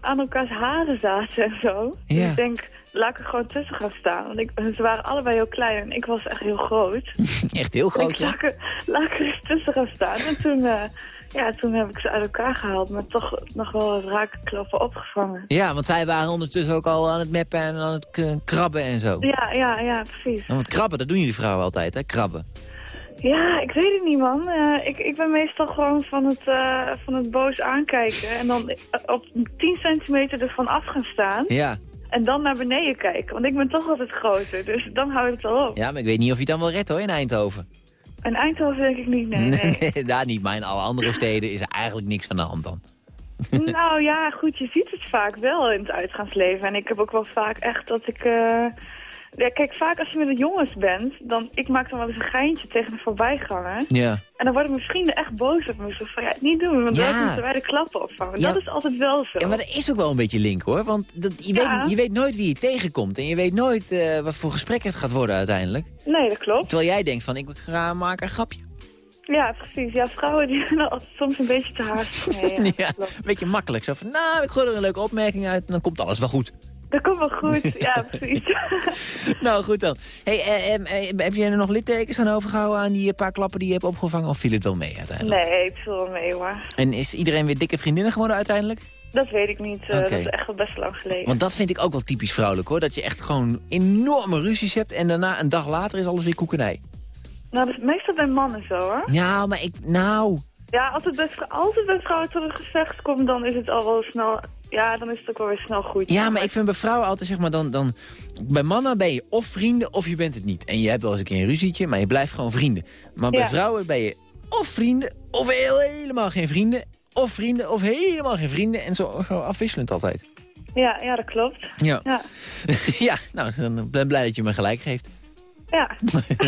aan elkaars haren zaten en zo. Dus Ja. ik denk, laat ik er gewoon tussen gaan staan. Want ik, ze waren allebei heel klein en ik was echt heel groot. Echt heel groot, ja? laat, ik er, laat ik er eens tussen gaan staan. En toen, eh, ja, toen heb ik ze uit elkaar gehaald, maar toch nog wel wat rakenklappen opgevangen. Ja, want zij waren ondertussen ook al aan het meppen en aan het krabben en zo. Ja, ja, ja, precies. Nou, want krabben, dat doen jullie vrouwen altijd, hè? Krabben. Ja, ik weet het niet, man. Eh, ik, ik ben meestal gewoon van het, eh, van het boos aankijken. En dan op 10 centimeter ervan af gaan staan. Ja. En dan naar beneden kijken. Want ik ben toch altijd groter. Dus dan houdt het al op. Ja, maar ik weet niet of je het dan wel redt, hoor, in Eindhoven. En Eindhoven denk ik niet, nee. nee. daar niet, maar in alle andere steden is er eigenlijk niks aan de hand dan. nou ja, goed, je ziet het vaak wel in het uitgaansleven. En ik heb ook wel vaak echt dat ik... eh, Ja, kijk, vaak als je met de jongens bent, dan... Ik maak dan wel eens een geintje tegen een voorbijganger. Ja. En dan worden mijn vrienden echt boos op me. Zo van, ja, niet doen, want Ja. dan moeten wij de klappen opvangen. Ja. Dat is altijd wel zo. Ja, maar dat is ook wel een beetje link, hoor. Want dat, je, Ja. weet, je weet nooit wie je tegenkomt. En je weet nooit eh, wat voor gesprek het gaat worden uiteindelijk. Nee, dat klopt. Terwijl jij denkt van, ik ga maken een grapje. Ja, precies. Ja, vrouwen die zijn altijd soms een beetje te haastig mee. Ja. Ja, een beetje makkelijk. Zo van, nou, ik gooi er een leuke opmerking uit en dan komt alles wel goed. Dat komt wel goed. Ja, precies. nou, goed dan. Hey, eh, eh, eh, heb je er nog littekens aan overgehouden aan die paar klappen die je hebt opgevangen? Of viel het wel mee uiteindelijk? Nee, het viel wel mee hoor. En is iedereen weer dikke vriendinnen geworden uiteindelijk? Dat weet ik niet. Dat is echt wel best lang geleden. Want dat vind ik ook wel typisch vrouwelijk hoor. Dat je echt gewoon enorme ruzies hebt en daarna een dag later is alles weer koekenij. Nou, dat is meestal bij mannen zo hoor. Nou, maar ik... Nou... Ja, als het, bij, vrou- als het bij vrouwen tot een gevecht komt, dan is het al wel snel... Ja, dan is het ook wel weer snel goed. Ja, maar ik vind bij vrouwen altijd, zeg maar, dan, dan... Bij mannen ben je of vrienden of je bent het niet. En je hebt wel eens een keer een ruzietje, maar je blijft gewoon vrienden. Maar bij Ja. vrouwen ben je of vrienden of heel, helemaal geen vrienden. Of vrienden of helemaal geen vrienden. En zo, zo afwisselend altijd. Ja, ja, dat klopt. Ja. Ja. ja, nou, dan ben ik blij dat je me gelijk geeft. Ja.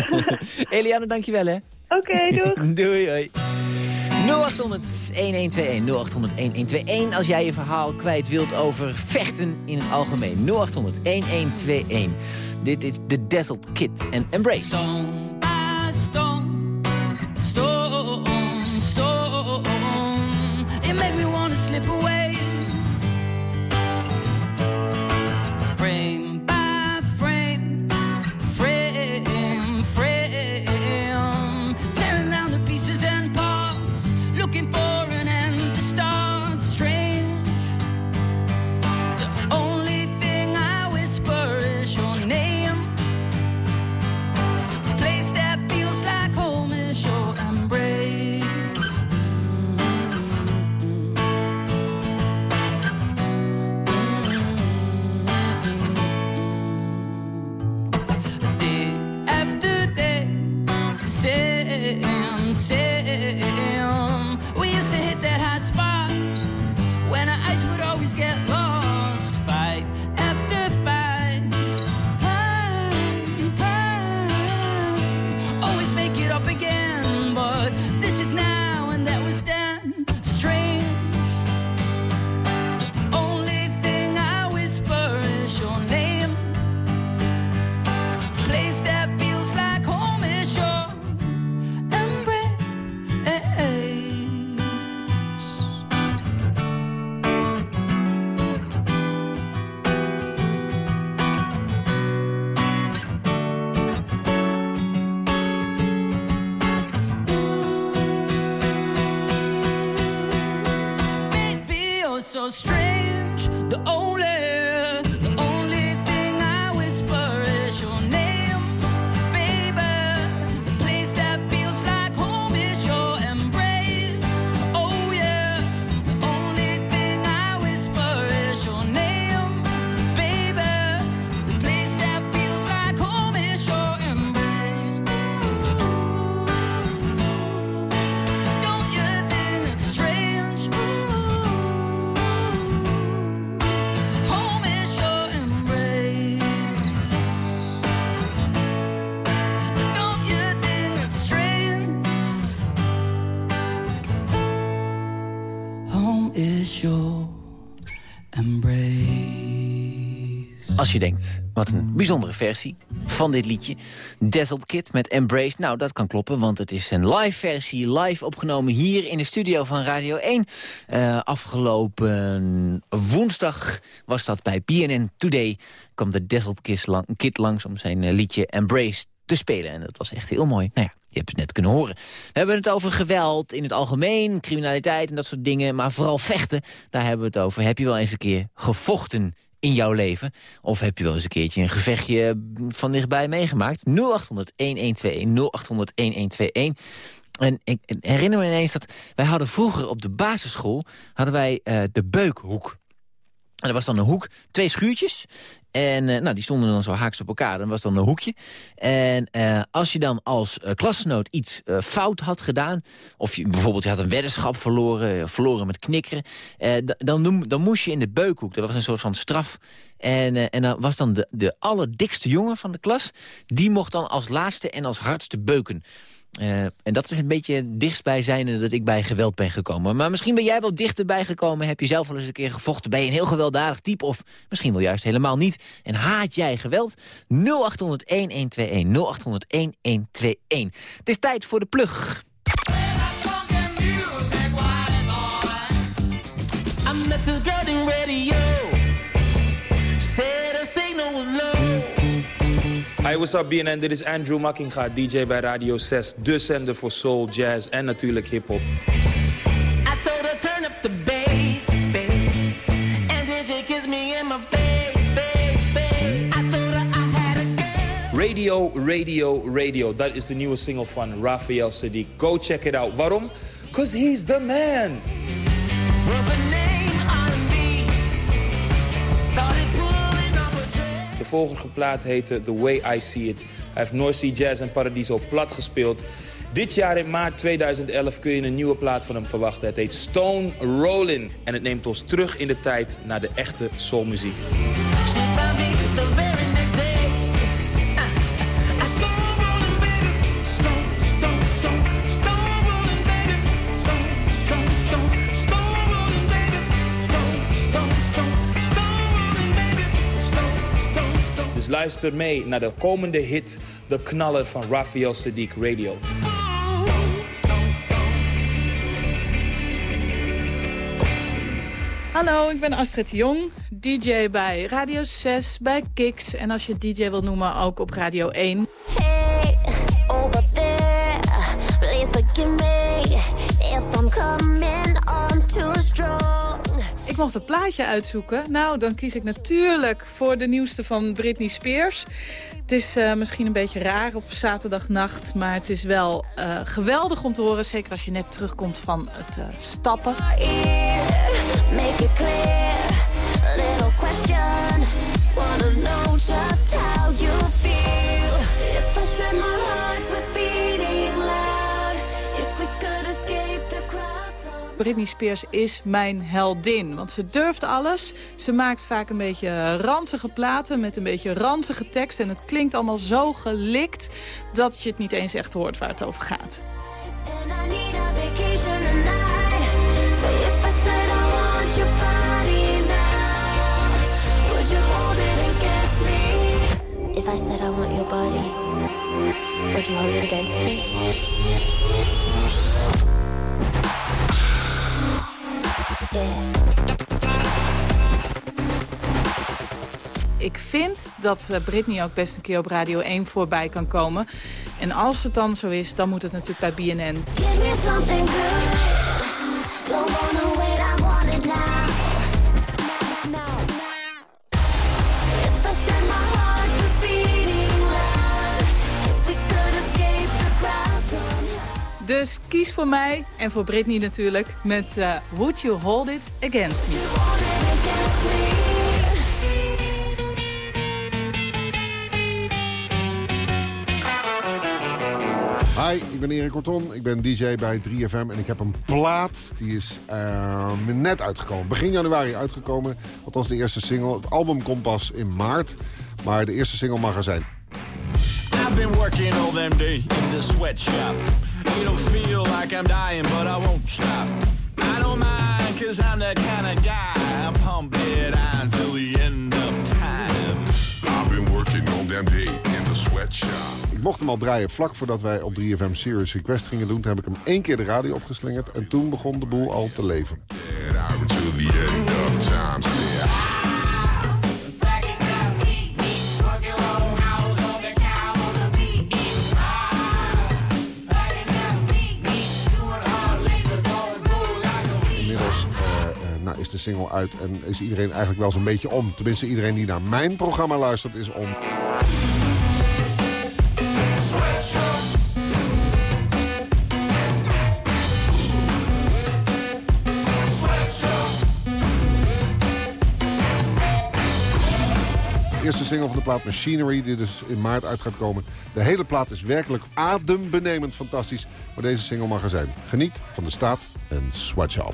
Eliane, dankjewel hè. Oké, doei. Doei, hoi. 0800 1121 0800 1121 als jij je verhaal kwijt wilt over vechten in het algemeen. 0800 1121. Dit is The Dazzled Kid en Embrace. Als je denkt, wat een bijzondere versie van dit liedje. Dazzled Kid met Embrace. Nou, dat kan kloppen, want het is een live versie. Live opgenomen hier in de studio van Radio 1. Eh, afgelopen woensdag was dat bij BNN Today. kwam de Dazzled Kid, lang, Kid langs om zijn eh, liedje Embrace te spelen. En dat was echt heel mooi. Nou ja, je hebt het net kunnen horen. We hebben het over geweld in het algemeen, criminaliteit en dat soort dingen. Maar vooral vechten, daar hebben we het over. Heb je wel eens een keer gevochten in jouw leven? Of heb je wel eens een keertje een gevechtje van dichtbij meegemaakt? 0800-1121, 0800-1121. En ik herinner me ineens dat wij hadden vroeger op de basisschool... hadden wij eh, de beukhoek. En er was dan een hoek, twee schuurtjes. En eh, nou, die stonden dan zo haaks op elkaar. Dan was dan een hoekje. En eh, als je dan als eh, klasgenoot iets fout had gedaan... of je, bijvoorbeeld je had een weddenschap verloren... verloren met knikkeren... dan, dan moest je in de beukhoek. Dat was een soort van straf. En, en dan was dan de, de allerdikste jongen van de klas... die mocht dan als laatste en als hardste beuken. Eh, en dat is een beetje dichtstbijzijnde dat ik bij geweld ben gekomen. Maar misschien ben jij wel dichterbij gekomen. Heb je zelf wel eens een keer gevochten? Ben je een heel gewelddadig type? Of misschien wel juist helemaal niet. En haat jij geweld? 0800-1121. 0800-1121. Het is tijd voor de plug. What's up BNN? Dit is Andrew Makkinga, DJ bij Radio 6. De zender voor soul, jazz en natuurlijk hip-hop. I told her turn up the bass, bass. And then she kissed me in my face, face, face. I told her I had a girl. Radio, radio, radio. Dat is de nieuwe single van Raphael Sadiq. Go check it out. Waarom? cause he's the man. Vorige plaat heette The Way I See It. Hij heeft Sea Jazz en Paradiso plat gespeeld. Dit jaar in maart 2011 kun je een nieuwe plaat van hem verwachten. Het heet Stone Rollin' en het neemt ons terug in de tijd naar de echte soulmuziek. Luister mee naar de komende hit, de knaller van Raphael Sadiq Radio. Hallo, ik ben Astrid Jong, DJ bij Radio 6, bij Kix. En als je DJ wil noemen, ook op Radio 1. Mocht een plaatje uitzoeken. Nou, dan kies ik natuurlijk voor de nieuwste van Britney Spears. Het is eh, misschien een beetje raar op zaterdagnacht, maar het is wel eh, geweldig om te horen. Zeker als je net terugkomt van het eh, stappen. Make Britney Spears is mijn heldin. Want ze durft alles. Ze maakt vaak een beetje ranzige platen met een beetje ranzige tekst. En het klinkt allemaal zo gelikt dat je het niet eens echt hoort waar het over gaat. If I said I want your body would you hold it against me? Ik vind dat eh, Britney ook best een keer op Radio 1 voorbij kan komen. En als het dan zo is, dan moet het natuurlijk bij BNN. Dus kies voor mij en voor Britney natuurlijk met eh, Would You Hold It Against Me. Hi, ik ben Erik Corton. Ik ben DJ bij 3FM en ik heb een plaat. Die is eh, net uitgekomen. Begin januari uitgekomen. Althans de eerste single. Het album komt pas in maart. Maar de eerste single mag er zijn. I've been working all them day in the sweatshop. It'll feel like I'm dying, but I won't stop. I don't mind, cause I'm that kind of guy. I pump it on till the end of time. I've been working all damn day in the sweatshop. Ik mocht hem al draaien vlak voordat wij op 3FM Serious Request gingen doen. Toen heb ik hem één keer de radio opgeslingerd. En toen begon de boel al te leven. Till the end of time. De single uit en is iedereen eigenlijk wel zo'n beetje om. Tenminste, iedereen die naar mijn programma luistert is om. De eerste single van de plaat Machinery, die dus in maart uit gaat komen. De hele plaat is werkelijk adembenemend fantastisch. Maar deze single mag er zijn. Geniet van de staat en ik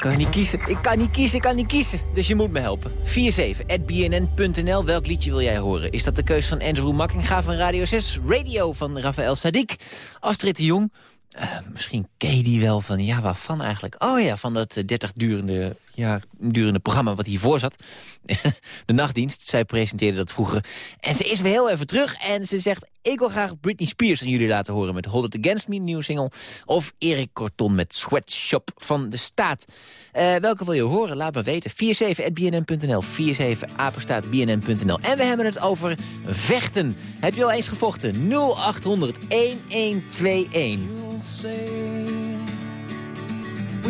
kan niet kiezen. Ik kan niet kiezen, ik kan niet kiezen. Dus je moet me helpen. 47.bnn.nl. Welk liedje wil jij horen? Is dat de keus van Andrew Makkinga van Radio 6? Radio van Rafael Sadik? Astrid de Jong? Eh, misschien ken je die wel van, ja, waarvan eigenlijk? Oh ja, van dat eh, 30 durende, jaar durende programma wat hiervoor zat. de nachtdienst, zij presenteerde dat vroeger. En ze is weer heel even terug en ze zegt... ik wil graag Britney Spears aan jullie laten horen met Hold It Against Me, nieuwe single. Of Erik Corton met Sweatshop van de Staat. Eh, welke wil je horen? Laat me weten. 47.bnn.nl, 47apenstaatbnn.nl. En we hebben het over vechten. Heb je al eens gevochten? 0800 1121.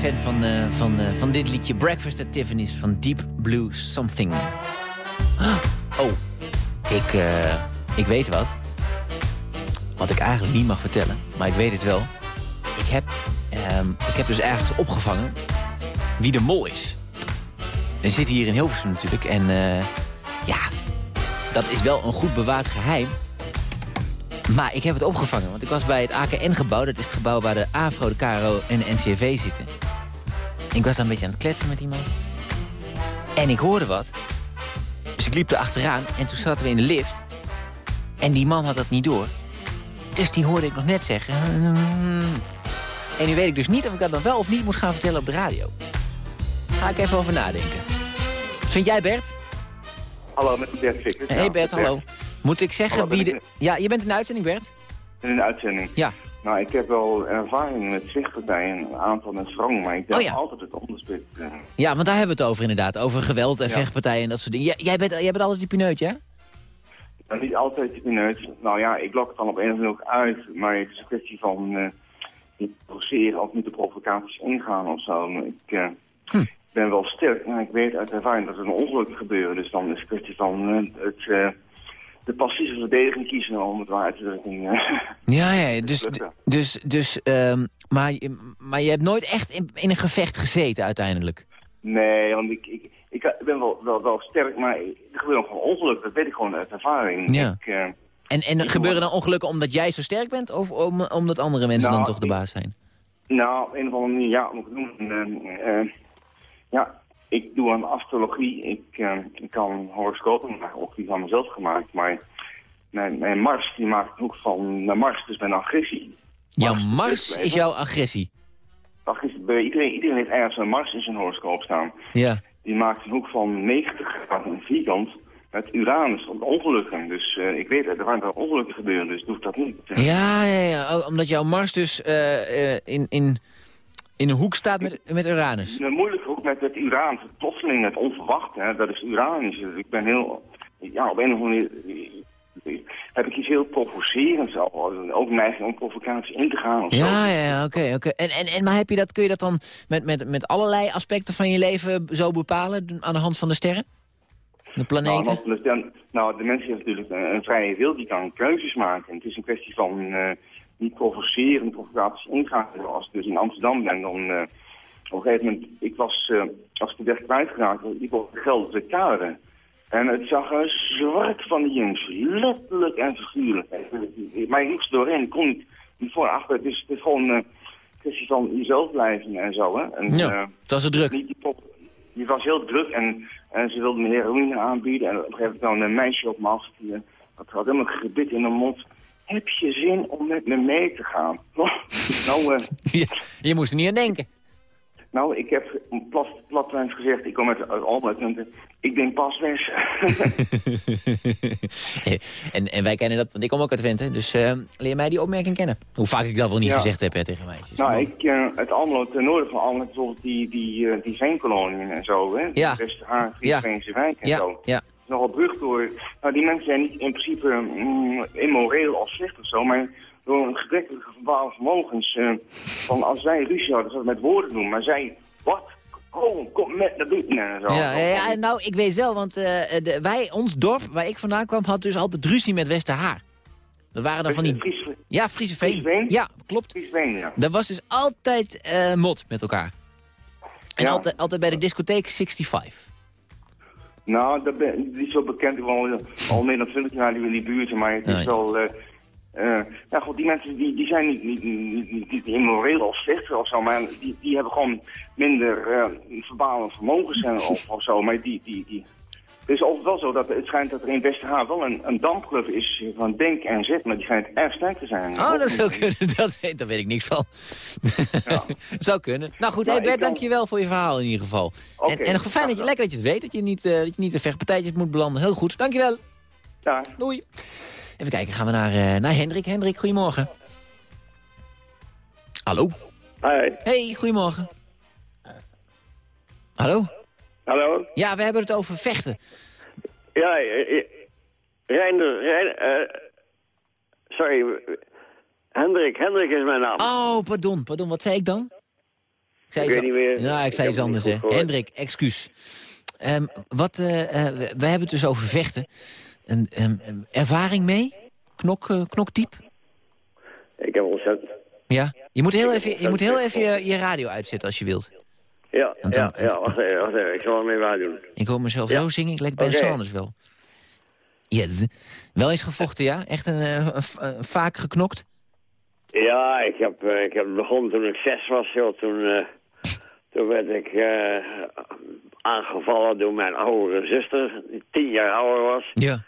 fan van, eh, van, eh, van dit liedje. Breakfast at Tiffany's van Deep Blue Something. Oh, ik, eh, ik weet wat. Wat ik eigenlijk niet mag vertellen, maar ik weet het wel. Ik heb, ehm, ik heb dus ergens opgevangen wie de mol is. We zitten hier in Hilversum natuurlijk en ja, dat is wel een goed bewaard geheim. Maar ik heb het opgevangen, want ik was bij het AKN-gebouw. Dat is het gebouw waar de AVRO, de KRO en de NCRV zitten. Ik was daar een beetje aan het kletsen met iemand. En ik hoorde wat. Dus ik liep er achteraan en toen zaten we in de lift. En die man had dat niet door. Dus die hoorde ik nog net zeggen. En nu weet ik dus niet of ik dat dan wel of niet moet gaan vertellen op de radio. Ga ik even over nadenken. Wat vind jij, Bert? Hallo, met Bert Vickers. Hey Bert, hallo. Moet ik zeggen Hallo, wie de... ik Ja, je bent in de uitzending, Bert? In een uitzending. Ja. Nou, ik heb wel ervaring met vechtpartijen, een aantal met wrong, maar ik denk Oh ja. altijd het onderspit. eh, Ja, want daar hebben we het over inderdaad. Over geweld en Ja. vechtpartijen en dat soort dingen. Jij, jij, bent, jij bent altijd die pineutje, hè? nou, niet altijd die neus. Nou ja, ik lok het dan op een of andere ook uit, maar het is een kwestie van eh niet provoceren of niet de provocaties ingaan of zo. Maar Ik, eh, ben wel sterk, maar ik weet uit ervaring dat er een ongeluk gebeuren. Dus dan is het kwestie van eh, het, eh, de passieve verdediging kiezen, om het waar te drukken. eh. Ja, ja, dus, dus, dus ehm, maar, je- maar je hebt nooit echt in, in een gevecht gezeten uiteindelijk? nee, want ik, ik, ik ben wel, wel, wel sterk, maar er gebeuren gewoon ongelukken. Dat weet ik gewoon uit ervaring. Ja. Ik, eh, En, en gebeuren dan ongelukken omdat jij zo sterk bent of om, omdat andere mensen Nou, dan toch de baas zijn? Nou, op een of andere manier, ja, moet ik doen. Ja, ik doe aan astrologie. Ik, eh, ik kan horoscopen maken, ook die van mezelf gemaakt. Maar mijn, mijn Mars, die maakt een hoek van mijn Mars, dus mijn agressie. Jouw Mars is jouw agressie. Agressie, bij iedereen, iedereen heeft ergens een Mars in zijn horoscoop staan. Ja. Die maakt een hoek van 90 graden vierkant met Uranus, op ongelukken. Dus eh, ik weet, er waren ongelukken gebeuren, dus doe ik dat niet. Ja, ja, ja. Omdat jouw Mars dus eh, in, in, in een hoek staat met, met Uranus. Een moeilijk ook met het het plotseling, het onverwachte, hè, dat is Uranus. Dus ik ben heel, ja, op een of andere manier eh, heb ik iets heel provocerends al. Ook neiging om provocatie in te gaan. Of zo. Ja, ja, oké, oké. En, en, en maar heb je dat, kun je dat dan met, met, met allerlei aspecten van je leven zo bepalen aan de hand van de sterren? De planeten? Nou, nou, dan- nou, de mens heeft natuurlijk een, een vrije wil, die kan keuzes maken. Het is een kwestie van eh, niet provoceren, provocatie ingaan. Als ik dus in Amsterdam ben, dan eh, op een gegeven moment, ik was, eh, als ik de weg kwijtgeraakt, was, ik op de Gelderse kade. En het zag er zwart van de jongens, letterlijk en figuurlijk. Maar ik moest doorheen, ik kon niet, niet voor en achter. Het is, het is gewoon eh, een kwestie van jezelf blijven en zo. Hè. En, Ja, eh, het was druk. niet die pop. Die was heel druk en, en ze wilde me heroïne aanbieden. En op een gegeven moment kwam een meisje op me af. Die dat had helemaal gebit in de mond. Heb je zin om met me mee te gaan? nou, Ja, je moest er niet aan denken. Nou, ik heb plat, platlijns gezegd, ik kom uit, uit Almere. Ik ben pas weg. en, en wij kennen dat, want ik kom ook uit Twente. Dus eh, leer mij die opmerking kennen. Hoe vaak ik dat wel niet Ja. gezegd heb hè, tegen meisjes. nou, ik, eh uit Almelo, ten noorden van Almelo, bijvoorbeeld die, die, eh, die veenkoloniën en zo. Hè? Ja. Westerhaar, Ja. Wijk en Ja, zo. ja. Het is nogal brug door. Nou, die mensen zijn niet in principe mm, immoreel of slecht of zo, maar door een gebrekkige verbale vermogens. eh, van als wij ruzie hadden, zouden we met woorden doen, maar zij, wat? Kom, kom met naar binnen en zo. Ja, ja, nou, ik weet wel, want eh, de, wij, ons dorp waar ik vandaan kwam, had dus altijd ruzie met Westerhaar. Dat waren dan van die... Ja, Friese Veen. Ja, klopt. Friesveen, ja. Dat was dus altijd eh, mot met elkaar. En Ja. altijd, altijd bij de discotheek 65. Nou, dat ben, die is zo bekend. Ik woon al, meer dan 20 jaar in die buurt, maar het is wel... eh, ja, goed, die mensen die, die zijn niet, niet, niet, niet, immoreel of slecht of zo, maar die, die hebben gewoon minder uh, verbale vermogens en, of, of zo. Maar die, die, die... Het is overigens wel zo dat het schijnt dat er in Westerhaar wel een, een dampclub is van Denk en Zet, maar die schijnt erg sterk te zijn. Oh, dat zou kunnen. Dat, weet- daar weet ik niks van. zou kunnen. Nou goed, Nou, hey Bert, kan- dankjewel voor je verhaal in ieder geval. en, Oké, en fijn dat je, lekker dat je het weet, dat je niet, eh, dat je niet de vechtpartijtjes moet belanden. Heel goed, dankjewel. Ja. Doei. Even kijken, gaan we naar, eh, naar Hendrik. Hendrik, goedemorgen. Hallo. Hoi. Hey, goedemorgen. Hallo? Hallo? Ja, we hebben het over vechten. Ja, eh, eh, Reinder, Rein, sorry, Hendrik, Hendrik is mijn naam. Oh, pardon, pardon. Wat zei ik dan? Ik zei Ik iets weet niet meer. Ja, ik zei iets anders, hè. Hendrik, excuus. Ehm, wat, we hebben het dus over vechten. Een, ervaring mee? Knok, eh, knokdiep? Ik heb ontzettend... Ja. Je moet heel even, je, moet heel even je, je radio uitzetten als je wilt. Ja, ja, ja, wacht even, wacht even, ik zal het mee waar doen. Ik hoor mezelf Ja. zo zingen, ik lijk Ben Oké. Sanders wel. Yes. Wel eens gevochten, ja? Echt een, eh, een- een- vaak geknokt? Ja, ik heb, eh, ik heb begonnen toen ik zes was, joh. Toen, toen werd ik aangevallen door mijn oudere zuster, die tien jaar ouder was. Ja.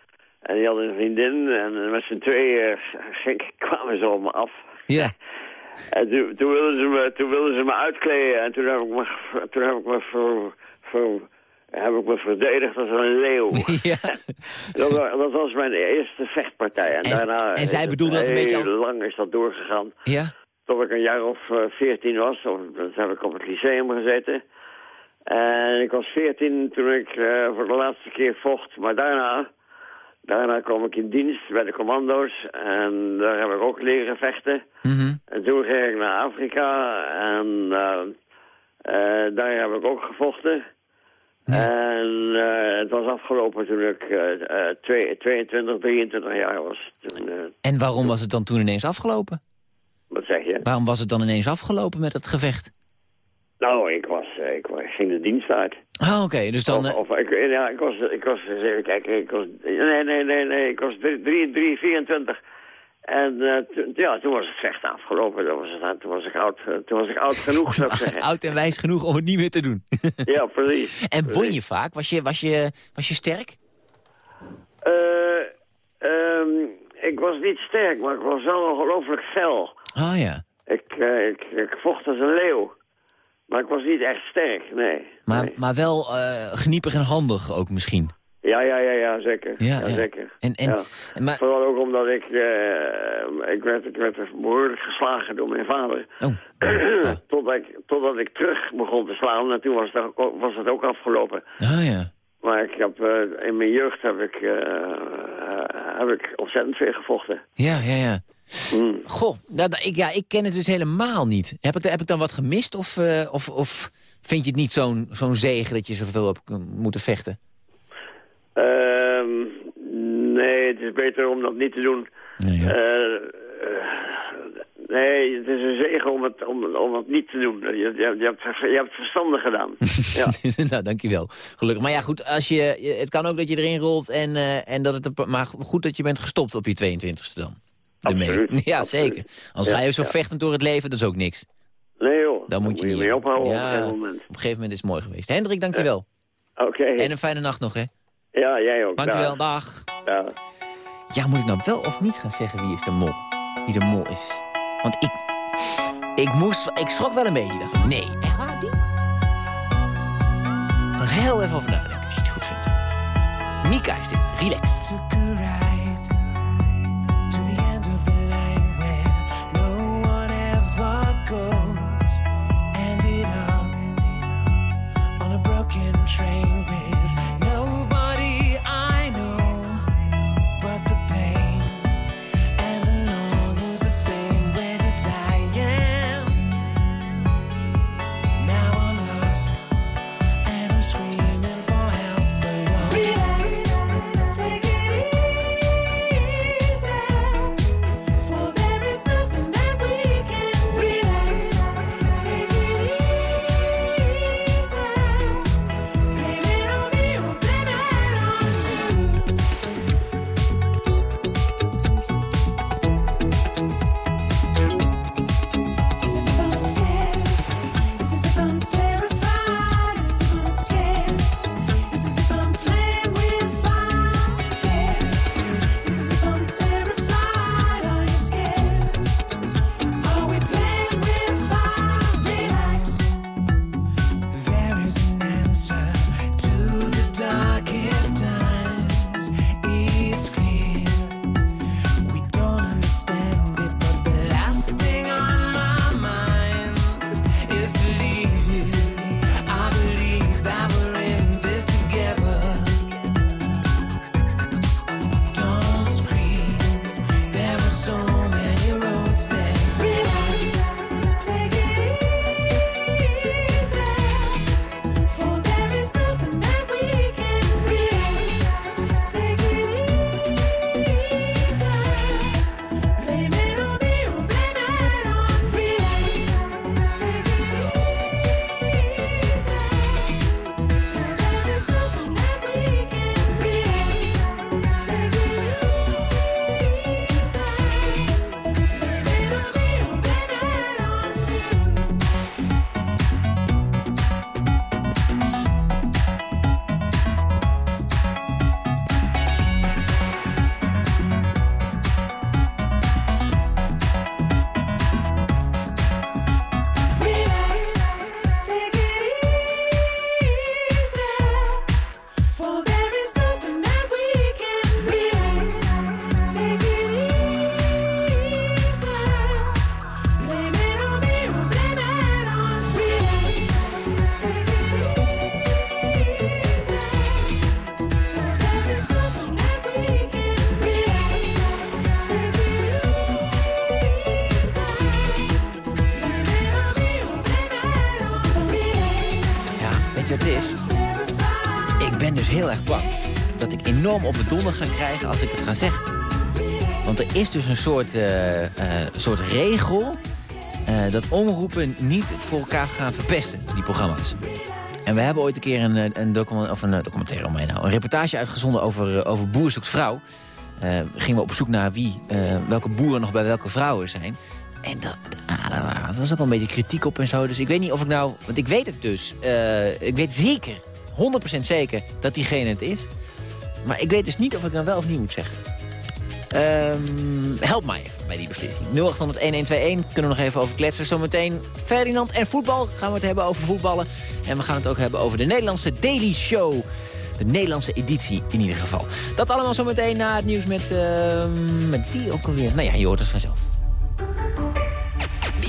En die had een vriendin en met z'n tweeën ging- kwamen ze op me af. Ja. En toen, toen, wilden ze me, toen wilden ze me uitkleden en toen heb ik me, toen heb ik me, ver, ver- heb ik me verdedigd als een leeuw. Ja. Dat, dat was mijn eerste vechtpartij. En, daarna en zij bedoelde dat een beetje Heel lang is dat doorgegaan. Ja? Tot ik een jaar of eh, veertien was. Of, dat heb ik op het lyceum gezeten. En ik was veertien toen ik eh, voor de laatste keer vocht. Maar daarna, daarna kwam ik in dienst bij de commando's. En daar heb ik ook leren vechten. Mhm. En toen ging ik naar Afrika. En, eh, Eh, daar heb ik ook gevochten. En eh, het was afgelopen toen ik eh, eh, twee- 22, 23 jaar was. Toen, En waarom was het dan toen ineens afgelopen? wat zeg je? Waarom was het dan ineens afgelopen met het gevecht? Nou, ik was, ik, ging de dienst uit. Ah, oké. Dus dan... Of, eh, of ik, ja, ik was, ik was, eens even kijken, ik was, nee, nee, nee, nee, ik was 3, 3, 24. En eh, toen- ja, toen was het vechten afgelopen. Toen was, het, toen, was ik oud, eh, toen was ik oud genoeg, zou ik zeggen. Oud en wijs genoeg om het niet meer te doen. Ja, precies. en won je vaak? Was je, was je, was je sterk? Eh, ehm, ik was niet sterk, maar ik was wel ongelooflijk fel. Ah ja. Ik, eh, ik, ik vocht als een leeuw. Maar ik was niet echt sterk, nee. Maar, maar wel eh geniepig en handig ook misschien. Ja, ja, ja, ja, zeker. Ja, Ja, ja. zeker. En, en, maar, Vooral ook omdat ik, eh, ik, werd, ik werd behoorlijk geslagen door mijn vader. Oh. totdat, ik, totdat ik terug begon te slaan en toen was het, ook- was het ook afgelopen. ah ja. Maar ik heb, eh, in mijn jeugd heb ik, heb ik ontzettend veel gevochten. Ja, ja, ja. Hmm. Goh, nou, nou, ik, ja, ik ken het dus helemaal niet. Heb ik, heb ik dan wat gemist of, eh, of, of vind je het niet zo'n zo'n zegen dat je zoveel hebt moeten vechten? Ehm, nee, het is beter om dat niet te doen. Nee, Eh, eh, nee, het is een zegen om het, om, om het niet te doen. Je, je, je, hebt, je hebt het verstandig gedaan. ja. nou, dankjewel. Gelukkig. Maar ja, goed, als je, het kan ook dat je erin rolt en, en dat het... Maar goed dat je bent gestopt op je 22e dan. Ermee. Absoluut, Ja, absoluut. zeker. Als Ja, ga je zo ja. vechtend door het leven, dat is ook niks. Nee joh, Dan moet je, niet mee ophouden op een gegeven moment. Op een gegeven moment is het mooi geweest. Hendrik, dankjewel. Oké. En een fijne nacht nog, hè. Ja, jij ook. Dankjewel, dag. Ja. Ja, moet ik nou wel of niet gaan zeggen wie is de mol? Wie de mol is? Want ik... Ik moest... Ik schrok wel een beetje. Ik dacht, nee, echt waar, die? Nog heel even over nadenken, als je het goed vindt. Mika is dit. Relax. Donder ga krijgen als ik het ga zeggen. Want er is dus een soort, eh, eh, soort regel eh, dat omroepen niet voor elkaar gaan verpesten, die programma's. En we hebben ooit een keer een, document, of een documentaire, om mij nou, een reportage uitgezonden over, over boer zoekt vrouw. Gingen we op zoek naar wie, welke boeren nog bij welke vrouwen zijn. En dat, ah, daar wa- daar was ook wel een beetje kritiek op en zo. Dus ik weet niet of ik nou... Want ik weet het dus. Ik weet zeker, 100% zeker, dat diegene het is. Maar ik weet dus niet of ik dan wel of niet moet zeggen. Ehm, help mij bij die beslissing. 0800-1121 kunnen we nog even over kletsen. Zometeen Ferdinand en voetbal. Gaan we het hebben over voetballen. En we gaan het ook hebben over de Nederlandse Daily Show. De Nederlandse editie in ieder geval. Dat allemaal zometeen na het nieuws met, uh, met wie ook alweer. Nou ja, je hoort het vanzelf. B